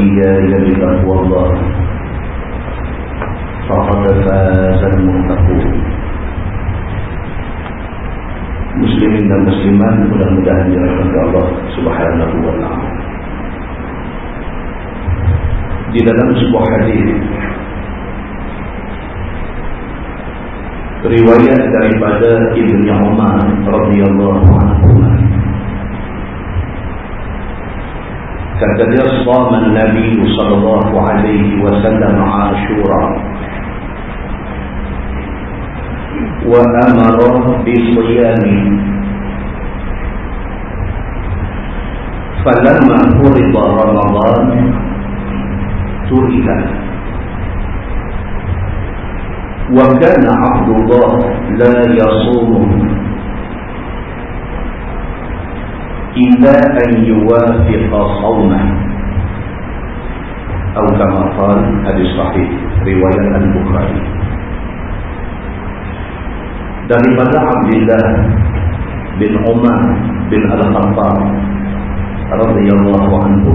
وإياي بتقوى الله فقد فاز المتقون muslimin dan muslimat mudah-mudahan dirahmati Allah Subhanahu wa taala. Di dalam sebuah hadis riwayat daripada Ibnu Umar radhiyallahu anhu فقد صام النبي صلى الله عليه وسلم عاشورا. وأمر بصيامه فلما فرض رمضان ترك وكان عبد الله لا يصوم illa an yuwafiqa sawman atau kama qala hadis sahih riwayat al-Bukhari daripada Abdullah bin Umar bin Al-Khattab radhiyallahu anhu.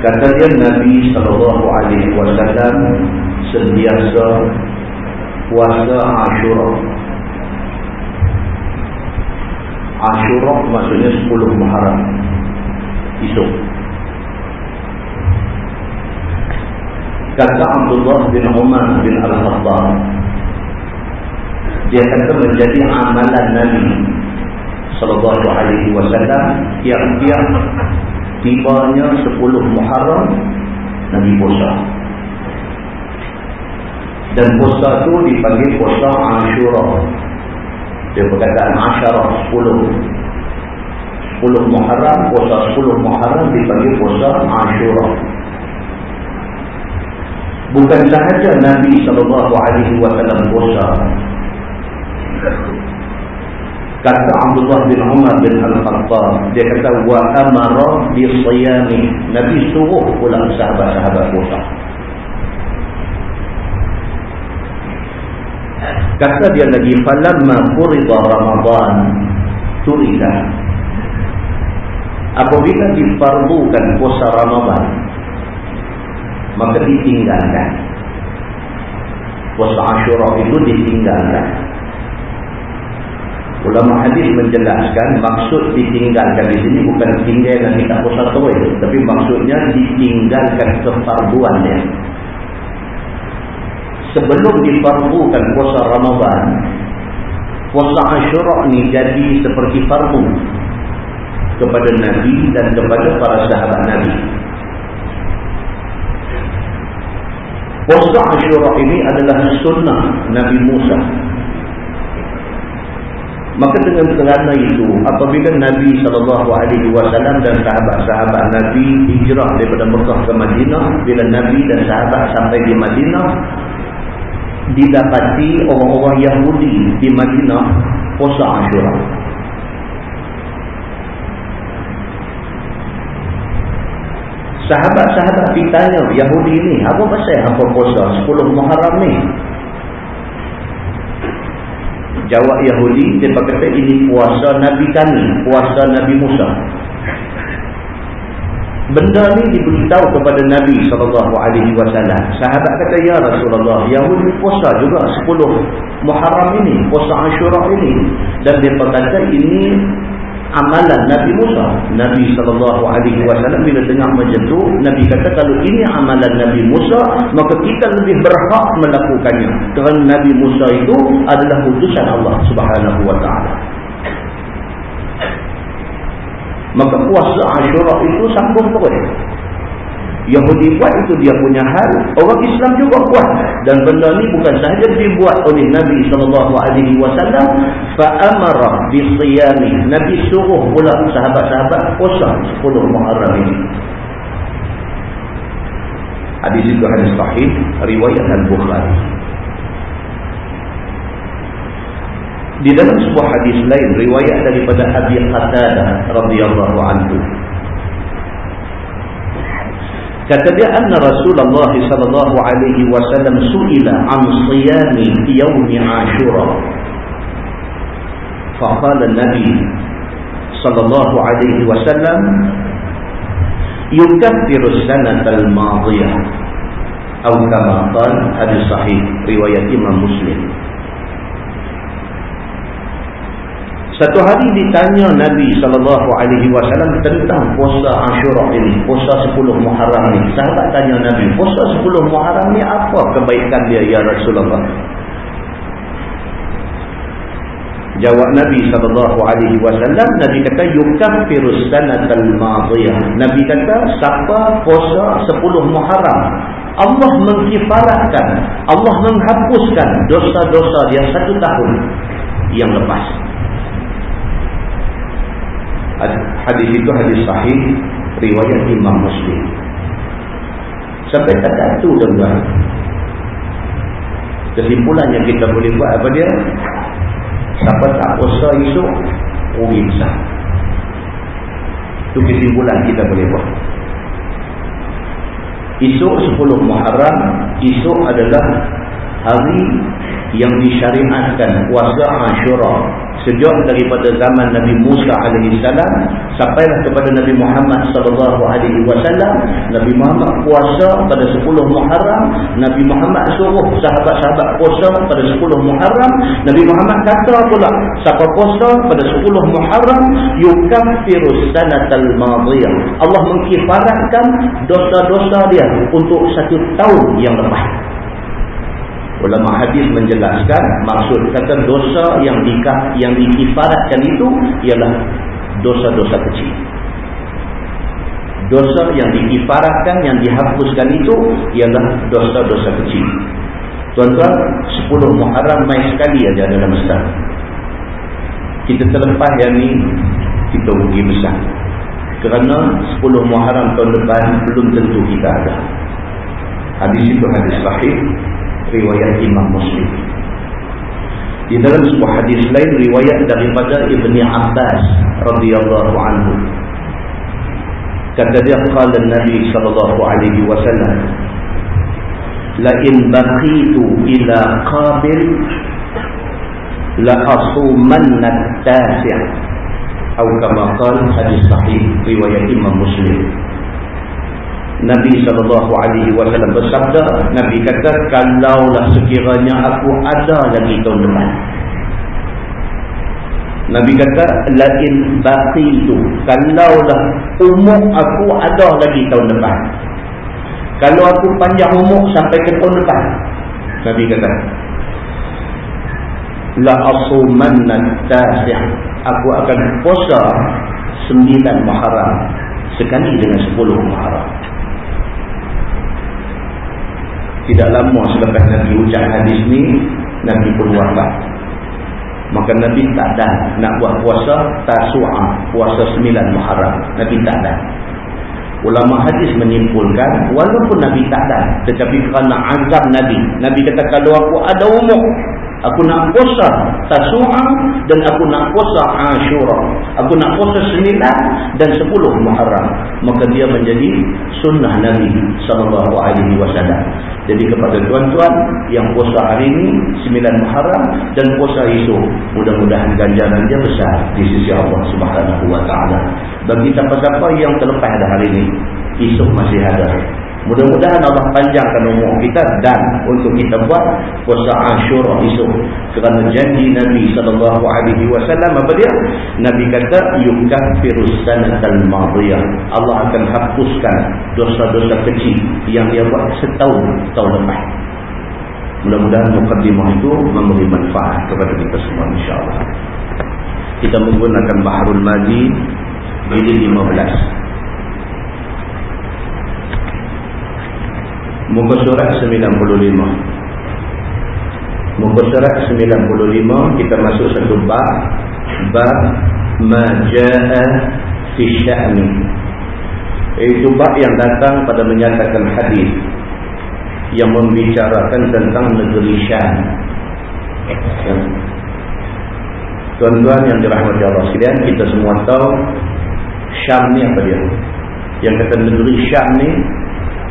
Kata dia Nabi sallallahu alaihi wasallam sentiasa puasa Ashura. Ashura maksudnya 10 Muharram. Esok. Kata Abdullah bin Umar bin Al-Khattab dia kata menjadi amalan Nabi sallallahu alaihi wasallam tiap-tiap tibanya 10 Muharram Nabi puasa. Dan puasa tu dipanggil puasa Ashura dia perkataan Ashara 10 10 Muharram puasa 10 Muharram dipanggil puasa Ashura bukan sahaja Nabi sallallahu alaihi wasallam puasa. Kata Abdullah bin Umar bin Al-Khattab dia kata wa amara bi siyami. Nabi suruh pula sahabat-sahabat puasa kata dia lagi falamma furida ramadan turida. Apabila difardukan puasa Ramadan maka ditinggalkan. Puasa Ashura itu ditinggalkan. Ulama hadis menjelaskan maksud ditinggalkan di sini bukan tinggal dan tidak puasa terus tapi maksudnya ditinggalkan kefarduannya sebelum difardukan puasa Ramadan puasa Ashura ni jadi seperti fardu kepada Nabi dan kepada para sahabat Nabi Puasa Ashura ini adalah sunnah Nabi Musa. Maka dengan kerana itu, apabila Nabi SAW dan sahabat-sahabat Nabi hijrah daripada Mekah ke Madinah, bila Nabi dan sahabat sampai di Madinah, didapati orang-orang Yahudi di Madinah puasa Ashura. Sahabat-sahabat ditanya Yahudi ini, apa pasal apa puasa 10 Muharram ni? Jawab Yahudi, dia kata ini puasa Nabi kami, puasa Nabi Musa. Benda ni diberitahu kepada Nabi SAW. Sahabat kata, Ya Rasulullah, Yahudi puasa juga 10 Muharram ini, puasa Ashura ini. Dan dia berkata, ini amalan Nabi Musa. Nabi SAW bila dengar macam tu, Nabi kata, kalau ini amalan Nabi Musa, maka kita lebih berhak melakukannya. Kerana Nabi Musa itu adalah utusan Allah Subhanahu Wa Taala maka puasa Ashura itu sambung terus. Yahudi buat itu dia punya hal. Orang Islam juga buat. Dan benda ni bukan sahaja dibuat oleh Nabi SAW fa'amara bisiyami. Nabi suruh pula sahabat-sahabat puasa 10 Muharram ini. Hadis itu hadis sahih riwayat Al-Bukhari di dalam sebuah hadis lain riwayat daripada Abi Qatadah radhiyallahu anhu kata dia anna Rasulullah sallallahu alaihi wasallam suila an siyami yaum Ashura faqala Nabi sallallahu alaihi wasallam yukaffiru as-sanata al-madiyah atau kama qala hadis sahih riwayat Imam Muslim Satu hari ditanya Nabi SAW tentang puasa Ashura ini, puasa 10 Muharram ini. Sahabat tanya Nabi, puasa 10 Muharram ini apa kebaikan dia ya Rasulullah? Jawab Nabi SAW, Nabi kata, Yukafirus sanatal madiyah. Nabi kata, siapa puasa 10 Muharram, Allah mengkifaratkan, Allah menghapuskan dosa-dosa dia satu tahun yang lepas hadis itu hadis sahih riwayat Imam Muslim. Sampai kata itu tuan kesimpulannya kita boleh buat apa dia? Siapa tak puasa esok rugi besar. Itu kesimpulan kita boleh buat. Esok 10 Muharram esok adalah hari yang disyariatkan puasa Ashura sejak daripada zaman Nabi Musa alaihi salam sampailah kepada Nabi Muhammad sallallahu alaihi wasallam Nabi Muhammad puasa pada 10 Muharram Nabi Muhammad suruh sahabat-sahabat puasa pada 10 Muharram Nabi Muhammad kata pula siapa puasa pada 10 Muharram yukaffiru sanatal madiyah Allah mengkifaratkan dosa-dosa dia untuk satu tahun yang lepas Ulama hadis menjelaskan maksud kata dosa yang dikah yang dikifaratkan itu ialah dosa-dosa kecil. Dosa yang dikifaratkan yang dihapuskan itu ialah dosa-dosa kecil. Tuan-tuan, 10 Muharram mai sekali aja dalam setahun. Kita terlepas yang ni kita rugi besar. Kerana 10 Muharram tahun depan belum tentu kita ada. Hadis itu hadis sahih riwayat Imam Muslim. Di dalam sebuah hadis lain riwayat daripada Ibni Abbas radhiyallahu anhu. Kata dia qala Nabi sallallahu alaihi wasallam la in baqitu ila qabil la asumanna tasi' atau kama qala hadis sahih riwayat Imam Muslim. Nabi SAW bersabda Nabi kata kalaulah sekiranya aku ada lagi tahun depan Nabi kata lain baqi itu kalaulah umur aku ada lagi tahun depan. Kalau aku panjang umur sampai ke tahun depan Nabi kata la asumanna tasi' aku akan puasa sembilan Muharram sekali dengan sepuluh Muharram tidak lama selepas Nabi ucap hadis ni Nabi pun wafat maka Nabi tak ada nak buat puasa tasu'ah puasa sembilan muharram. Nabi tak ada. Ulama hadis menyimpulkan walaupun Nabi tak ada tetapi kerana azab Nabi. Nabi kata kalau aku ada umur Aku nak puasa Tasu'a dan aku nak puasa Ashura. Aku nak puasa sembilan dan sepuluh Muharram. Maka dia menjadi sunnah Nabi sallallahu alaihi wasallam. Jadi kepada tuan-tuan yang puasa hari ini sembilan Muharram dan puasa esok, mudah-mudahan ganjaran dia besar di sisi Allah Subhanahu wa taala. Bagi siapa-siapa yang terlepas dah hari ini esok masih ada mudah-mudahan Allah panjangkan umur kita dan untuk kita buat puasa Ashura esok. Kerana janji Nabi sallallahu alaihi wasallam apa dia? Nabi kata yukaffirus sanatal madiyah. Allah akan hapuskan dosa-dosa kecil yang dia buat setahun tahun lepas. Mudah-mudahan mukadimah itu memberi manfaat kepada kita semua insyaAllah kita menggunakan Bahrul Mazi jilid 15 Muka surat 95 Muka surat 95 Kita masuk satu bab. Bab Maja'a Fi sya'ni. Itu bab yang datang pada menyatakan hadis Yang membicarakan tentang negeri Syam. Tuan-tuan yang dirahmati Allah sekalian Kita semua tahu Syam ni apa dia? Yang kata negeri Syam ni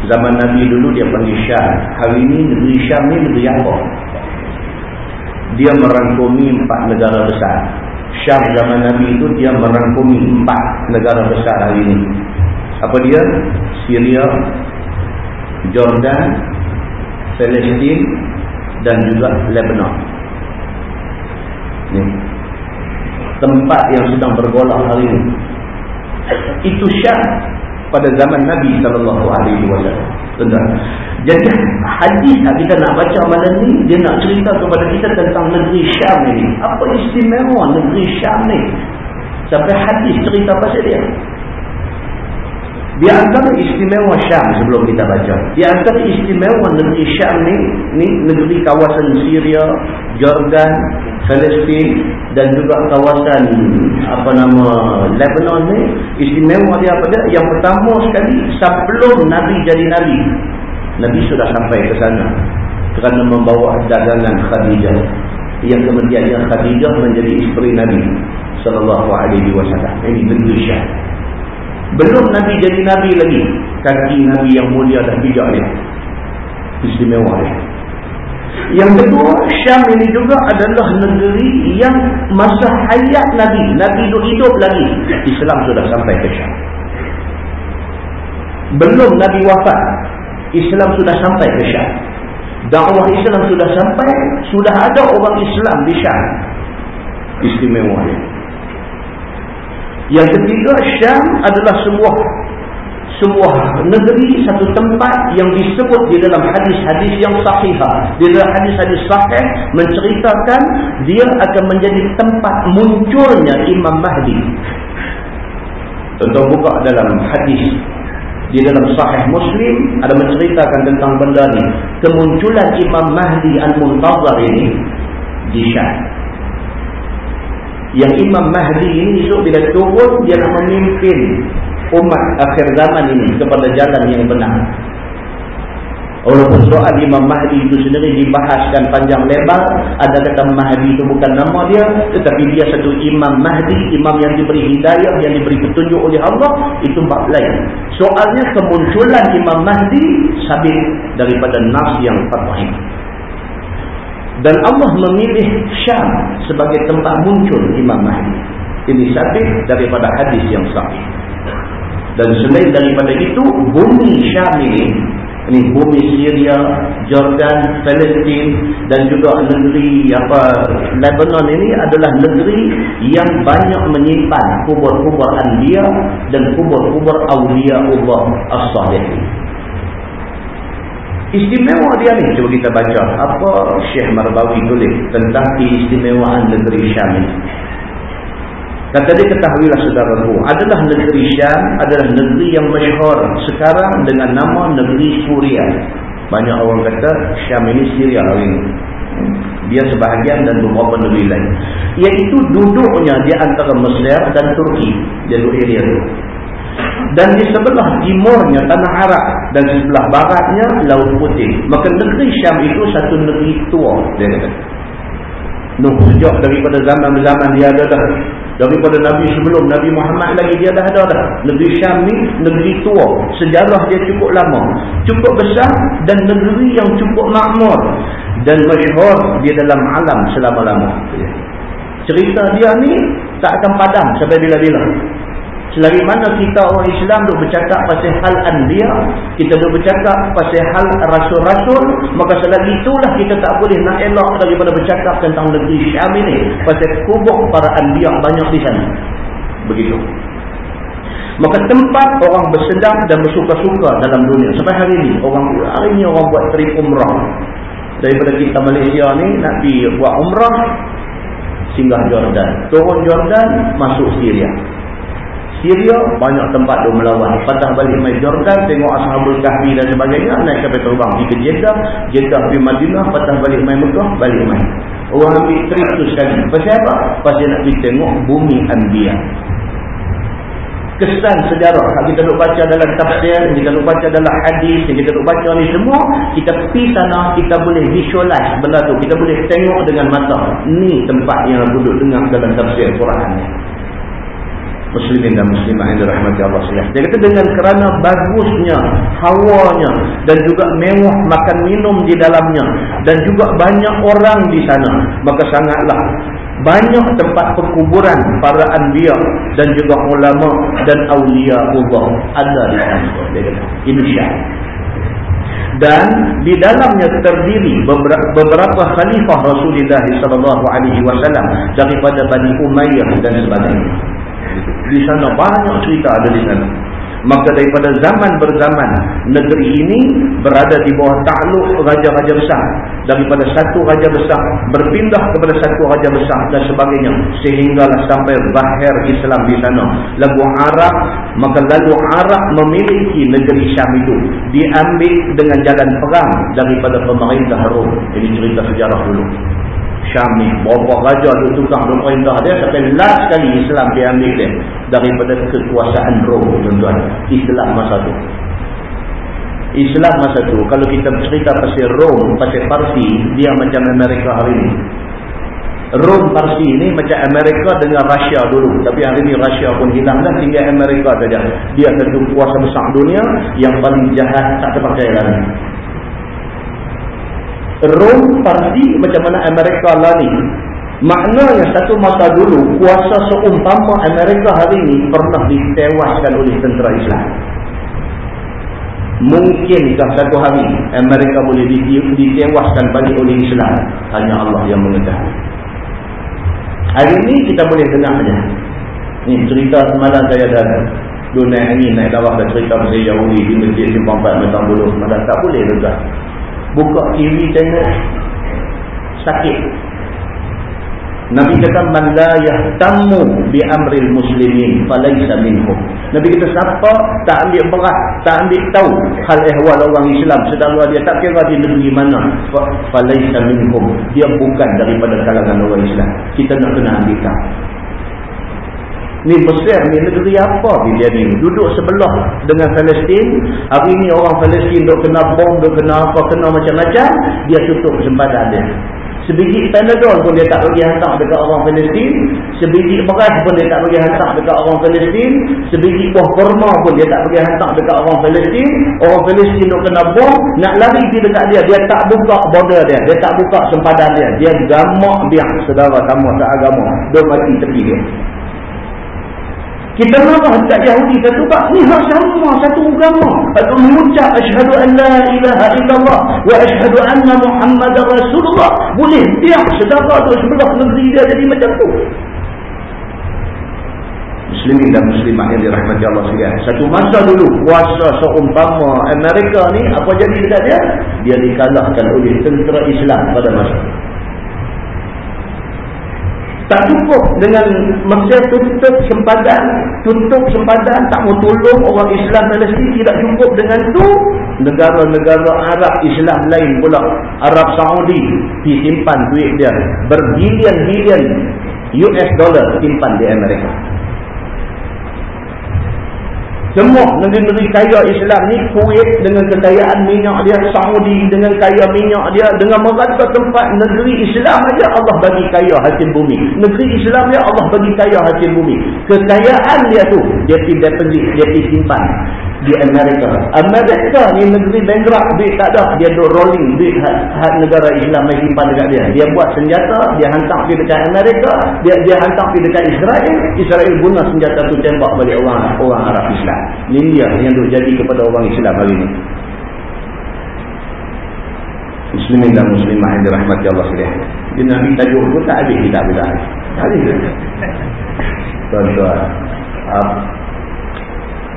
Zaman Nabi dulu dia panggil Syam. Hari ini negeri Syam ni negeri apa? Dia merangkumi empat negara besar. Syam zaman Nabi itu dia merangkumi empat negara besar hari ini. Apa dia? Syria, Jordan, Palestin dan juga Lebanon. Ini. Tempat yang sedang bergolak hari ini. Itu Syam pada zaman Nabi sallallahu alaihi wasallam. Jadi hadis yang kita nak baca malam ni dia nak cerita kepada kita tentang negeri Syam ini. Apa istimewa negeri Syam ni? Sampai hadis cerita pasal dia. Di antara istimewa Syam sebelum kita baca. Di antara istimewa negeri Syam ni, ni negeri kawasan Syria, Jordan, Palestin dan juga kawasan apa nama Lebanon ni. Istimewa dia apa dia? Yang pertama sekali sebelum Nabi jadi Nabi. Nabi sudah sampai ke sana kerana membawa dagangan Khadijah. Yang kemudian Khadijah menjadi isteri Nabi sallallahu alaihi wasallam. Ini negeri Syam. Belum Nabi jadi Nabi lagi. Kaki Nabi yang mulia dah bijak dia. Istimewa dia. Yang kedua, Syam ini juga adalah negeri yang masa hayat Nabi. Nabi hidup hidup lagi. Islam sudah sampai ke Syam. Belum Nabi wafat. Islam sudah sampai ke Syam. Dakwah Islam sudah sampai. Sudah ada orang Islam di Syam. Istimewa dia. Yang ketiga, Syam adalah sebuah sebuah negeri, satu tempat yang disebut di dalam hadis-hadis yang sahih. Di dalam hadis-hadis sahih menceritakan dia akan menjadi tempat munculnya Imam Mahdi. Tentu buka dalam hadis di dalam sahih Muslim ada menceritakan tentang benda ni. Kemunculan Imam Mahdi Al-Muntazar ini di Syam yang Imam Mahdi ini esok bila turun dia nak memimpin umat akhir zaman ini kepada jalan yang benar. Walaupun soal Imam Mahdi itu sendiri dibahaskan panjang lebar ada kata Mahdi itu bukan nama dia tetapi dia satu Imam Mahdi Imam yang diberi hidayah yang diberi petunjuk oleh Allah itu bab lain. Soalnya kemunculan Imam Mahdi sabit daripada nas yang fatwah dan Allah memilih Syam sebagai tempat muncul Imam Mahdi. Ini sabit daripada hadis yang sahih. Dan selain daripada itu, bumi Syam ini, ini bumi Syria, Jordan, Palestin dan juga negeri apa Lebanon ini adalah negeri yang banyak menyimpan kubur-kubur Anbiya dan kubur-kubur Awliya Allah As-Salihin. Istimewa dia ni cuba kita baca apa Syekh Marbawi tulis tentang keistimewaan negeri Syam ini. Kata dia ketahuilah saudaraku, adalah negeri Syam adalah negeri yang masyhur sekarang dengan nama negeri Suria. Banyak orang kata Syam ini Syria hari ini. Dia sebahagian dan beberapa negeri lain. Iaitu duduknya di antara Mesir dan Turki. Duduk area itu dan di sebelah timurnya tanah Arab dan di sebelah baratnya Laut Putih. Maka negeri Syam itu satu negeri tua dia kata. Nuh sejak daripada zaman-zaman dia ada dah. Daripada Nabi sebelum Nabi Muhammad lagi dia dah ada dah. Negeri Syam ni negeri tua. Sejarah dia cukup lama. Cukup besar dan negeri yang cukup makmur. Dan masyhur di dalam alam selama-lama. Cerita dia ni tak akan padam sampai bila-bila selagi mana kita orang Islam duk bercakap pasal hal anbiya kita duk bercakap pasal hal rasul-rasul maka selagi itulah kita tak boleh nak elak daripada bercakap tentang negeri Syam ini pasal kubur para anbiya banyak di sana. Begitu. Maka tempat orang bersedang dan bersuka-suka dalam dunia. Sampai hari ini orang hari ini orang buat trip umrah. Daripada kita Malaysia ni nak pergi buat umrah singgah Jordan. Turun Jordan masuk Syria Syria banyak tempat tu melawan. Patah balik mai Jordan tengok Ashabul Kahfi dan sebagainya naik sampai terbang pergi ke Jeddah Jeddah pergi Madinah patah balik mai Mekah balik mai orang ambil trip tu sekali. Pasal apa? pasal nak pergi tengok bumi Anbiya. Kesan sejarah. Yang kita duk baca dalam tafsir kita duk baca dalam hadis yang kita duk baca ni semua kita pergi sana kita boleh visualize benda tu. Kita boleh tengok dengan mata. Ni tempat yang duduk dengar dalam tafsir Quran ni muslimin dan muslimah yang dirahmati Allah SWT dia kata dengan kerana bagusnya hawanya dan juga mewah makan minum di dalamnya dan juga banyak orang di sana maka sangatlah banyak tempat perkuburan para anbiya dan juga ulama dan awliya Allah ada di sana. Dia kata syah dan di dalamnya terdiri beberapa khalifah Rasulullah wasallam daripada Bani Umayyah dan sebagainya di sana banyak cerita ada di sana. Maka daripada zaman berzaman negeri ini berada di bawah takluk raja-raja besar. Daripada satu raja besar berpindah kepada satu raja besar dan sebagainya. Sehinggalah sampai zahir Islam di sana. Lalu Arab maka lalu Arab memiliki negeri Syam itu. Diambil dengan jalan perang daripada pemerintah Rom. Ini cerita sejarah dulu Syam ni. Berapa raja tu tukang tu perintah dia sampai last sekali Islam diambil dia daripada kekuasaan Rom tuan-tuan. Islam masa tu. Islam masa tu kalau kita cerita pasal Rom pasal Parsi dia macam Amerika hari ni. Rom Parsi ni macam Amerika dengan Rusia dulu. Tapi hari ni Rusia pun hilang dah tinggal Amerika saja. Dia satu kuasa besar dunia yang paling jahat tak terpakai lagi Rom Parsi macam mana Amerika lah ni maknanya satu masa dulu kuasa seumpama Amerika hari ini pernah ditewaskan oleh tentera Islam. Mungkinkah satu hari Amerika boleh ditewaskan balik oleh Islam? Hanya Allah yang mengetahui. Hari ini kita boleh dengar saja ni cerita semalam saya dah dunia ini naik bawah dan cerita pasal Yahudi di Masjid Simpang 4 Metang Buluh semalam tak boleh dengar buka TV tengok sakit Nabi kata man la yahtammu bi amril muslimin falaysa minhum. Nabi kata siapa tak ambil berat, tak ambil tahu hal ehwal orang Islam sedara dia tak kira di negeri mana, falaysa minhum. Dia bukan daripada kalangan orang Islam. Kita nak kena ambil tahu. Ni Mesir ni negeri apa dia ni? Duduk sebelah dengan Palestin. Hari ni orang Palestin duk kena bom, duk kena apa, kena macam-macam. Dia tutup kesempatan dia. Sebiji Panadol pun dia tak bagi hantar dekat orang Palestin. Sebiji beras pun dia tak bagi hantar dekat orang Palestin. Sebiji buah kurma pun dia tak bagi hantar dekat orang Palestin. Orang Palestin duk kena bom, nak lari pergi dekat dia. Dia tak buka border dia. Dia tak buka sempadan dia. Dia gamak biar saudara kamu tak agama. Dia mati tepi dia. Kita marah dekat Yahudi satu bab ni hak sama satu agama. Atau mengucap asyhadu an la ilaha illallah wa asyhadu anna Muhammadar Rasulullah. Boleh dia sedekah tu sebelah negeri dia jadi macam tu. Muslimin dan muslimah yang dirahmati Allah sekalian. Satu masa dulu kuasa seumpama Amerika ni apa jadi dekat dia? Dia dikalahkan oleh tentera Islam pada masa itu. Tak cukup dengan Mesir tutup sempadan, tutup sempadan, tak mau tolong orang Islam Palestin, tidak cukup dengan itu. Negara-negara Arab Islam lain pula, Arab Saudi, disimpan duit dia. Berbilion-bilion US dollar simpan di Amerika. Semua negeri-negeri kaya Islam ni Kuwait dengan kekayaan minyak dia Saudi dengan kaya minyak dia Dengan merata tempat negeri Islam aja Allah bagi kaya hasil bumi. Negeri Islam dia Allah bagi kaya hasil bumi. Kekayaan dia tu Dia pergi deposit, dia pergi simpan di Amerika. Amerika ni negeri bankrupt, duit tak ada. Dia duk rolling duit hak, negara Islam yang simpan dekat dia. Dia buat senjata, dia hantar pergi dekat Amerika, dia dia hantar pergi dekat Israel. Israel guna senjata tu tembak balik orang orang Arab Islam. Ini dia yang duk jadi kepada orang Islam hari ini. Muslimin dan muslimah yang dirahmati Allah sekalian. Dia Nabi tajuk pun tak habis kita bila. Tak habis. Tuan-tuan.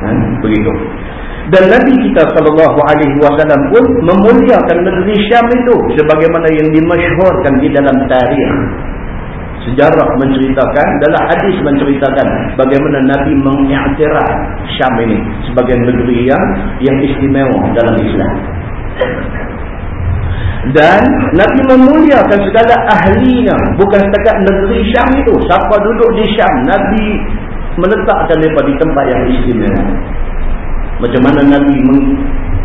Ha? begitu. Dan Nabi kita sallallahu alaihi wasallam pun memuliakan negeri Syam itu sebagaimana yang dimasyhurkan di dalam tarikh. Sejarah menceritakan dalam hadis menceritakan bagaimana Nabi mengiktiraf Syam ini sebagai negeri yang yang istimewa dalam Islam. Dan Nabi memuliakan segala ahlinya bukan setakat negeri Syam itu. Siapa duduk di Syam Nabi meletakkan mereka di tempat yang istimewa. Macam mana Nabi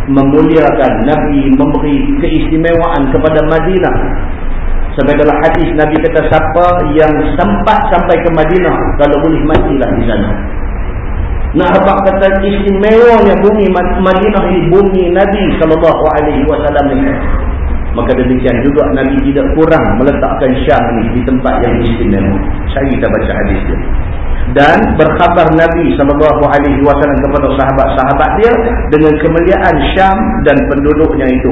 memuliakan, Nabi memberi keistimewaan kepada Madinah. Sampai dalam hadis Nabi kata siapa yang sempat sampai ke Madinah, kalau boleh matilah di sana. Nak apa kata istimewanya bumi Madinah ini bumi Nabi sallallahu alaihi wasallam ini. Maka demikian juga Nabi tidak kurang meletakkan Syam ini di tempat yang istimewa. Saya kita baca hadis dia dan berkhabar Nabi sallallahu alaihi wasallam kepada sahabat-sahabat dia dengan kemuliaan Syam dan penduduknya itu.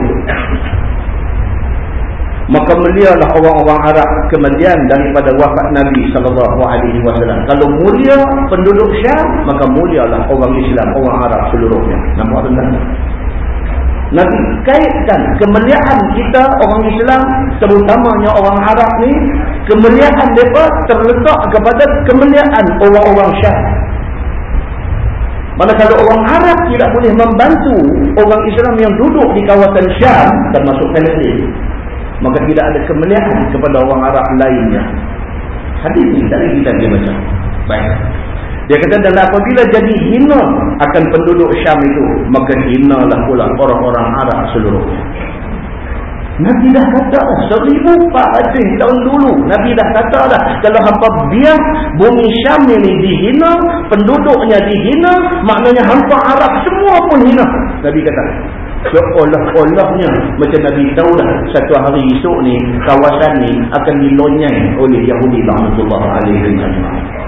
Maka mulialah orang-orang Arab kemudian daripada wafat Nabi sallallahu alaihi wasallam. Kalau mulia penduduk Syam, maka mulialah orang Islam, orang Arab seluruhnya. Nampak tuan Nabi kaitkan kemuliaan kita orang Islam terutamanya orang Arab ni kemuliaan mereka terletak kepada kemuliaan orang-orang Syam mana kalau orang Arab tidak boleh membantu orang Islam yang duduk di kawasan Syam termasuk Palestin maka tidak ada kemuliaan kepada orang Arab lainnya. Hadis ini dari kita dia baca. Baik dia kata dan apabila jadi hina akan penduduk Syam itu, maka hinalah pula orang-orang Arab seluruhnya. Nabi dah kata dah, seribu empat ratus tahun dulu. Nabi dah kata dah, kalau hampa biar bumi Syam ini dihina, penduduknya dihina, maknanya hampa Arab semua pun hina. Nabi kata, seolah-olahnya macam Nabi tahu dah, satu hari esok ni, kawasan ni akan dilonyai oleh Yahudi. Alhamdulillah alaihi wasallam.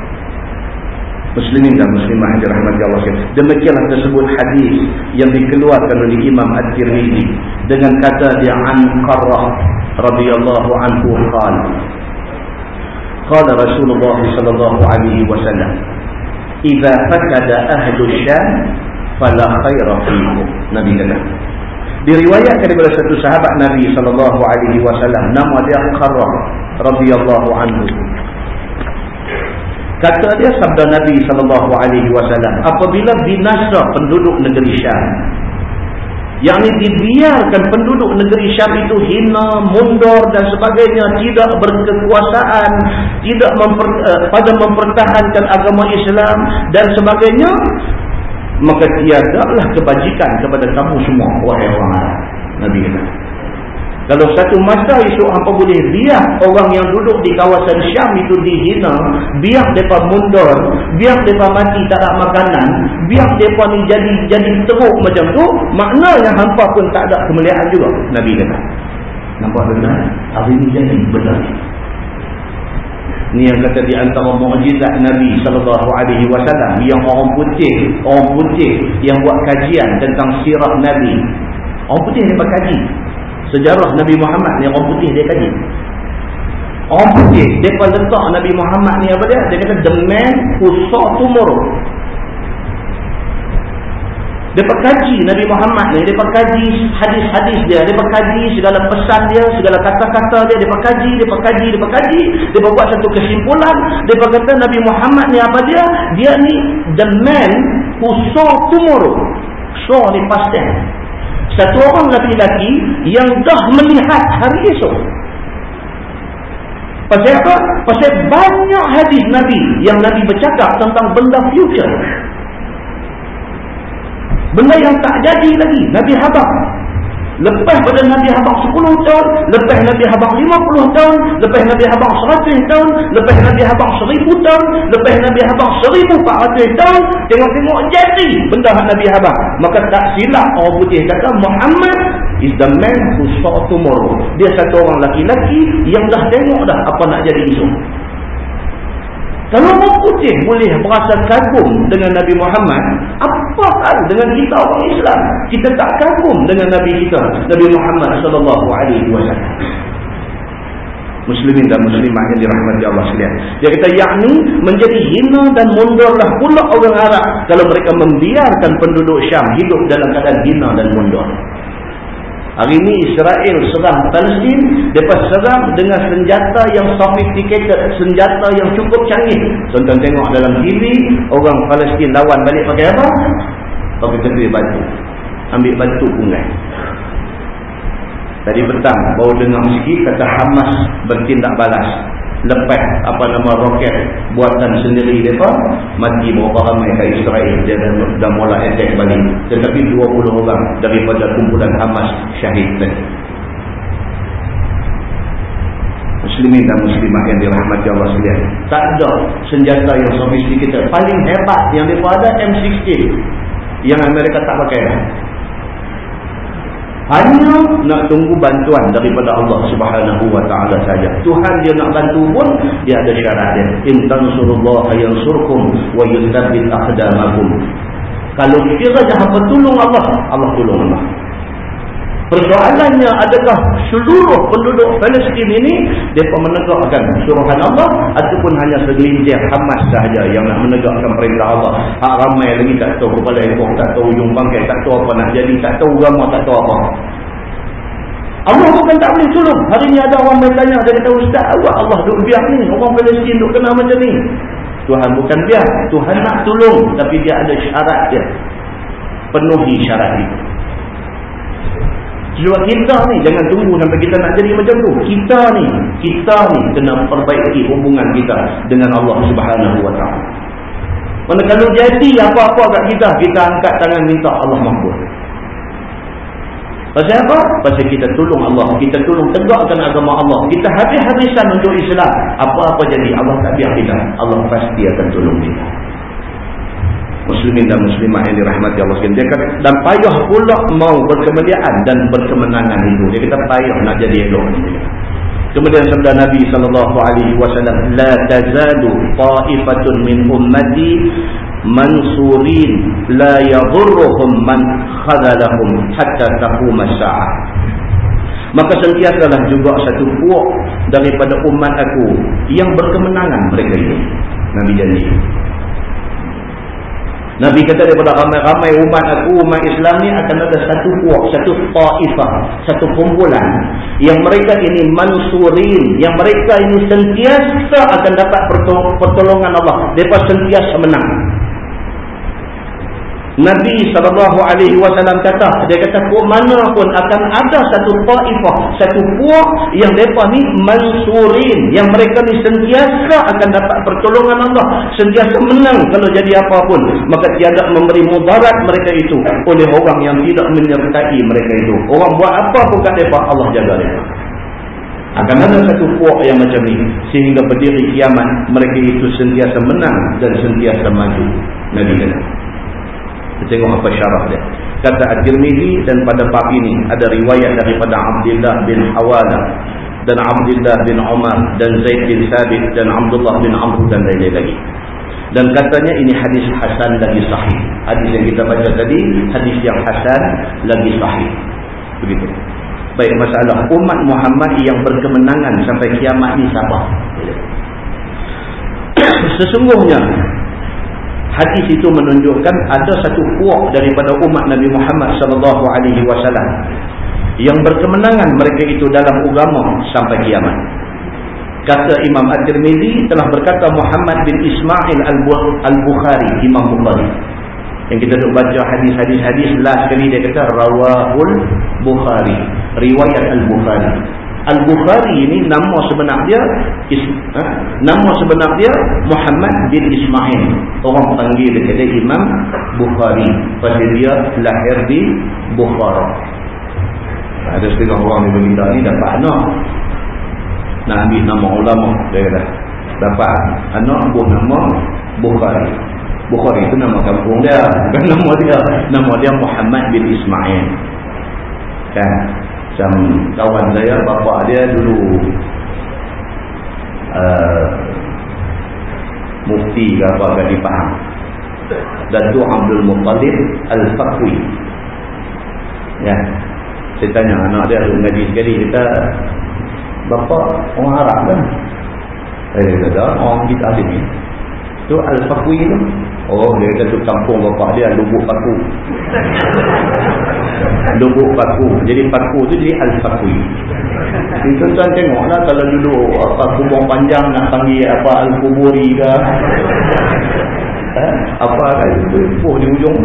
Muslimin dan Muslimah yang dirahmati Allah. Demikianlah tersebut hadis yang dikeluarkan oleh Imam At-Tirmidzi dengan kata dia an Qarrah radhiyallahu anhu qala Qala Rasulullah sallallahu alaihi wasallam "Idza fakada ahlu Syam fala khaira fiikum." Nabi kata. Diriwayatkan daripada satu sahabat Nabi sallallahu alaihi wasallam nama dia Qarrah radhiyallahu anhu Kata dia sabda Nabi sallallahu alaihi wasallam, apabila binasa penduduk negeri Syam, yang ini dibiarkan penduduk negeri Syam itu hina, mundur dan sebagainya, tidak berkekuasaan, tidak memper, uh, pada mempertahankan agama Islam dan sebagainya, maka tiadalah kebajikan kepada kamu semua, wahai orang. Nabi kata. Kalau satu masa itu apa boleh biar orang yang duduk di kawasan Syam itu dihina, biar mereka mundur, biar mereka mati tak ada makanan, biar mereka ni jadi jadi teruk macam tu, maknanya hampa pun tak ada kemuliaan juga. Nabi kata. Nampak benar? Hari ini jadi benar. Ini yang kata di antara mukjizat Nabi wasallam yang orang putih, orang putih yang buat kajian tentang sirah Nabi. Orang putih yang kaji sejarah Nabi Muhammad ni orang putih dia kaji orang putih dia letak Nabi Muhammad ni apa dia? Dia kata the man who saw tomorrow. Dia kaji Nabi Muhammad ni dia kaji hadis-hadis dia dia kaji segala pesan dia segala kata-kata dia dia kaji dia kaji dia kaji dia buat satu kesimpulan dia kata Nabi Muhammad ni apa dia? Dia ni the man who saw tomorrow. Saw ni past tense satu orang laki-laki yang dah melihat hari esok. Pasal apa? Pasal banyak hadis Nabi yang Nabi bercakap tentang benda future. Benda yang tak jadi lagi. Nabi habang. Lepas pada Nabi Habang 10 tahun, lepas Nabi Habang 50 tahun, lepas Nabi Habang 100 tahun, lepas Nabi Habang 1000 tahun, lepas Nabi Habang 1400 tahun, tengok-tengok jadi benda Nabi Habang. Maka tak silap orang putih kata Muhammad is the man who saw tomorrow. Dia satu orang laki-laki yang dah tengok dah apa nak jadi esok. Kalau orang putih boleh berasa kagum dengan Nabi Muhammad, apa hal dengan kita orang Islam? Kita tak kagum dengan Nabi kita, Nabi Muhammad sallallahu alaihi wasallam. Muslimin dan muslimah yang dirahmati Allah sekalian. Dia kata yakni menjadi hina dan mundurlah pula orang Arab kalau mereka membiarkan penduduk Syam hidup dalam keadaan hina dan mundur. Hari ini Israel serang Palestin, mereka serang dengan senjata yang sophisticated, senjata yang cukup canggih. Tonton tengok dalam TV, orang Palestin lawan balik pakai apa? Pakai ketua batu. Ambil batu pungai. Tadi petang, baru dengar sikit kata Hamas bertindak balas lepas apa nama roket buatan sendiri mereka mati berapa ramai ke Israel. Dia dah, dah mula attack balik. Tetapi 20 orang daripada kumpulan Hamas syahid tadi. Muslimin dan muslimah yang dirahmati Allah sekalian. Tak ada senjata yang sophisticated paling hebat yang mereka ada M16 yang Amerika tak pakai hanya nak tunggu bantuan daripada Allah Subhanahu wa taala saja. Tuhan dia nak bantu pun dia ada syarat dia. In tansurullaha yansurkum wa yuthabbit aqdamakum. Kalau kira dah apa tolong Allah, Allah tolong Allah. Persoalannya adakah seluruh penduduk Palestin ini mereka menegakkan suruhan Allah ataupun hanya segelintir Hamas sahaja yang nak menegakkan perintah Allah. Hak ramai lagi tak tahu kepala ekor, tak tahu ujung bangkai, tak tahu apa nak jadi, tak tahu agama, tak tahu apa. Allah bukan tak boleh tolong. Hari ini ada orang bertanya, dia kata, Ustaz, awak Allah duk biar ni. Orang Palestin duk kena macam ni. Tuhan bukan biar. Tuhan nak tolong. Tapi dia ada syarat dia. Penuhi syarat itu. Sebab kita ni jangan tunggu sampai kita nak jadi macam tu. Kita ni, kita ni kena perbaiki hubungan kita dengan Allah Subhanahu Wa Taala. Mana kalau jadi apa-apa kat kita, kita angkat tangan minta Allah mampu. Pasal apa? Pasal kita tolong Allah, kita tolong tegakkan agama Allah. Kita habis-habisan untuk Islam. Apa-apa jadi Allah tak biar kita. Allah pasti akan tolong kita muslimin dan muslimah yang dirahmati Allah sekalian. Dia kata dan payah pula mau berkemuliaan dan berkemenangan itu. Dia kata payah nak jadi elok. Kemudian sabda Nabi sallallahu alaihi wasallam, la tazalu ta'ifatun min ummati mansurin la yadhurruhum man khadalahum hatta taqum as-sa'ah. Maka sentiasalah juga satu puak daripada umat aku yang berkemenangan mereka ini. Nabi janji. Nabi kata daripada ramai-ramai umat aku, umat Islam ni akan ada satu puak, satu ta'ifah, satu kumpulan. Yang mereka ini mansurin, yang mereka ini sentiasa akan dapat pertolongan Allah. Mereka sentiasa menang. Nabi SAW kata, dia kata pun mana pun akan ada satu ta'ifah, satu puak yang mereka ni mansurin, yang mereka ni sentiasa akan dapat pertolongan Allah, sentiasa menang kalau jadi apa pun. Maka tiada memberi mudarat mereka itu oleh orang yang tidak menyertai mereka itu. Orang buat apa pun kat mereka, Allah jaga mereka. Akan ada satu puak yang macam ni, sehingga berdiri kiamat, mereka itu sentiasa menang dan sentiasa maju. Nabi kata. Kita tengok apa syarah dia. Kata At-Tirmidhi dan pada bab ini ada riwayat daripada Abdullah bin Hawala dan Abdullah bin Umar dan Zaid bin Thabit dan Abdullah bin Amr dan lain-lain lagi. Dan katanya ini hadis hasan lagi sahih. Hadis yang kita baca tadi, hadis yang hasan lagi sahih. Begitu. Baik, masalah umat Muhammad yang berkemenangan sampai kiamat ni siapa? Sesungguhnya hadis itu menunjukkan ada satu puak daripada umat Nabi Muhammad sallallahu alaihi wasallam yang berkemenangan mereka itu dalam agama sampai kiamat. Kata Imam At-Tirmizi telah berkata Muhammad bin Ismail Al-Bukhari, Imam Bukhari. Yang kita duk baca hadis-hadis hadis last kali dia kata rawahul Bukhari, riwayat Al-Bukhari. Al-Bukhari ini nama sebenar dia ha? nama sebenar dia Muhammad bin Ismail. Orang panggil dia Imam Bukhari. Pasal dia lahir di Bukhara. Ada setengah orang di kita ni dapat anak. Nak ambil nama ulama dia kata dapat anak buah nama Bukhari. Bukhari itu nama kampung dia bukan nama dia. Nama dia Muhammad bin Ismail. Kan macam kawan saya bapa dia dulu uh, mufti ke apa kan dipaham Datuk Abdul Muttalib Al-Faqwi ya. Saya tanya anak dia ada mengaji sekali. Kita bapa orang Arab kan? Saya kata orang kita ada ni. Tu Al-Faqwi tu. Oh dia kata tu kampung bapa dia lubuk paku lubuk paku. Jadi paku tu jadi Al-Faqwi kita tuan tengoklah kalau duduk apa kubur panjang nak panggil apa Al-Kuburi ke? Eh? apa kan? Itu di ujung.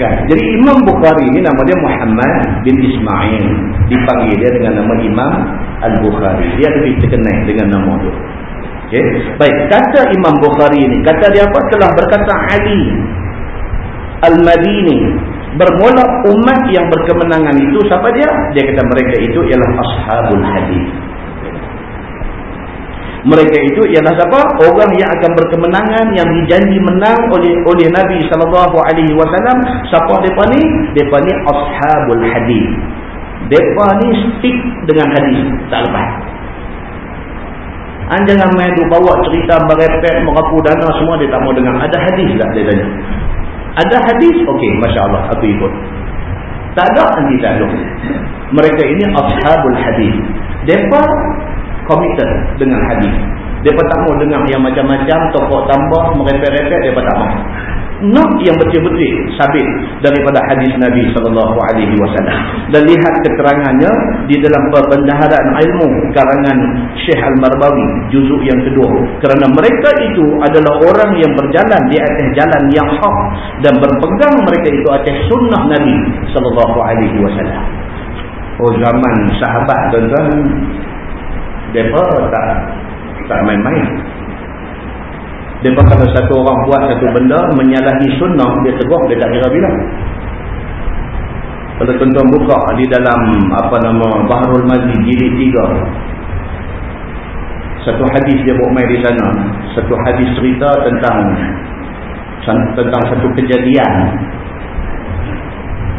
Kan? jadi Imam Bukhari ni nama dia Muhammad bin Ismail. Dipanggil dia dengan nama Imam Al-Bukhari. Dia lebih terkenal dengan nama tu okay? baik kata Imam Bukhari ni kata dia apa? Telah berkata Ali Al-Madini bermula umat yang berkemenangan itu siapa dia dia kata mereka itu ialah ashabul hadis mereka itu ialah siapa? Orang yang akan berkemenangan yang dijanji menang oleh oleh Nabi wasallam. Siapa depa ni? Depa ni ashabul hadis. Depa ni stick dengan hadis, tak lepas. An jangan main tu bawa cerita merepek, merapu dana semua dia tak mau dengar. Ada hadis tak dia tanya? Ada hadis? Okey, masya-Allah, aku ikut. Tak ada nanti tak. Mereka ini ashabul hadis. Depa committed dengan hadis. Dia tak mau dengar yang macam-macam, tokok tambah, merepek-repek, dia tak mau. Nak yang betul-betul sabit daripada hadis Nabi SAW. Dan lihat keterangannya di dalam perbendaharaan ilmu karangan Syekh Al-Marbawi, juzuk yang kedua. Kerana mereka itu adalah orang yang berjalan di atas jalan yang hak dan berpegang mereka itu atas sunnah Nabi SAW. Oh zaman sahabat tuan-tuan mereka tak main-main mereka kalau satu orang buat satu benda menyalahi sunnah dia tegur dia tak kira bila. Kalau tuan-tuan buka di dalam apa nama Bahrul Mazi jilid 3 satu hadis dia buat main di sana. Satu hadis cerita tentang tentang satu kejadian.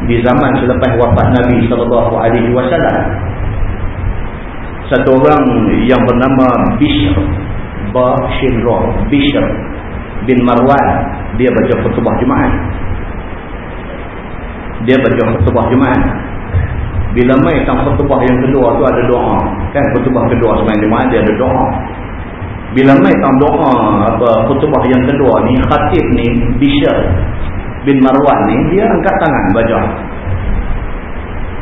Di zaman selepas wafat Nabi SAW satu orang yang bernama Bishr Bashirro Bishr bin Marwan. Dia baca khutbah Jumaat. Dia baca khutbah Jumaat. Bila mai tang khutbah yang kedua tu ada doa. Kan khutbah kedua semain Jumaat dia ada doa. Bila mai tang doa apa khutbah yang kedua ni khatib ni Bishr bin Marwan ni dia angkat tangan baca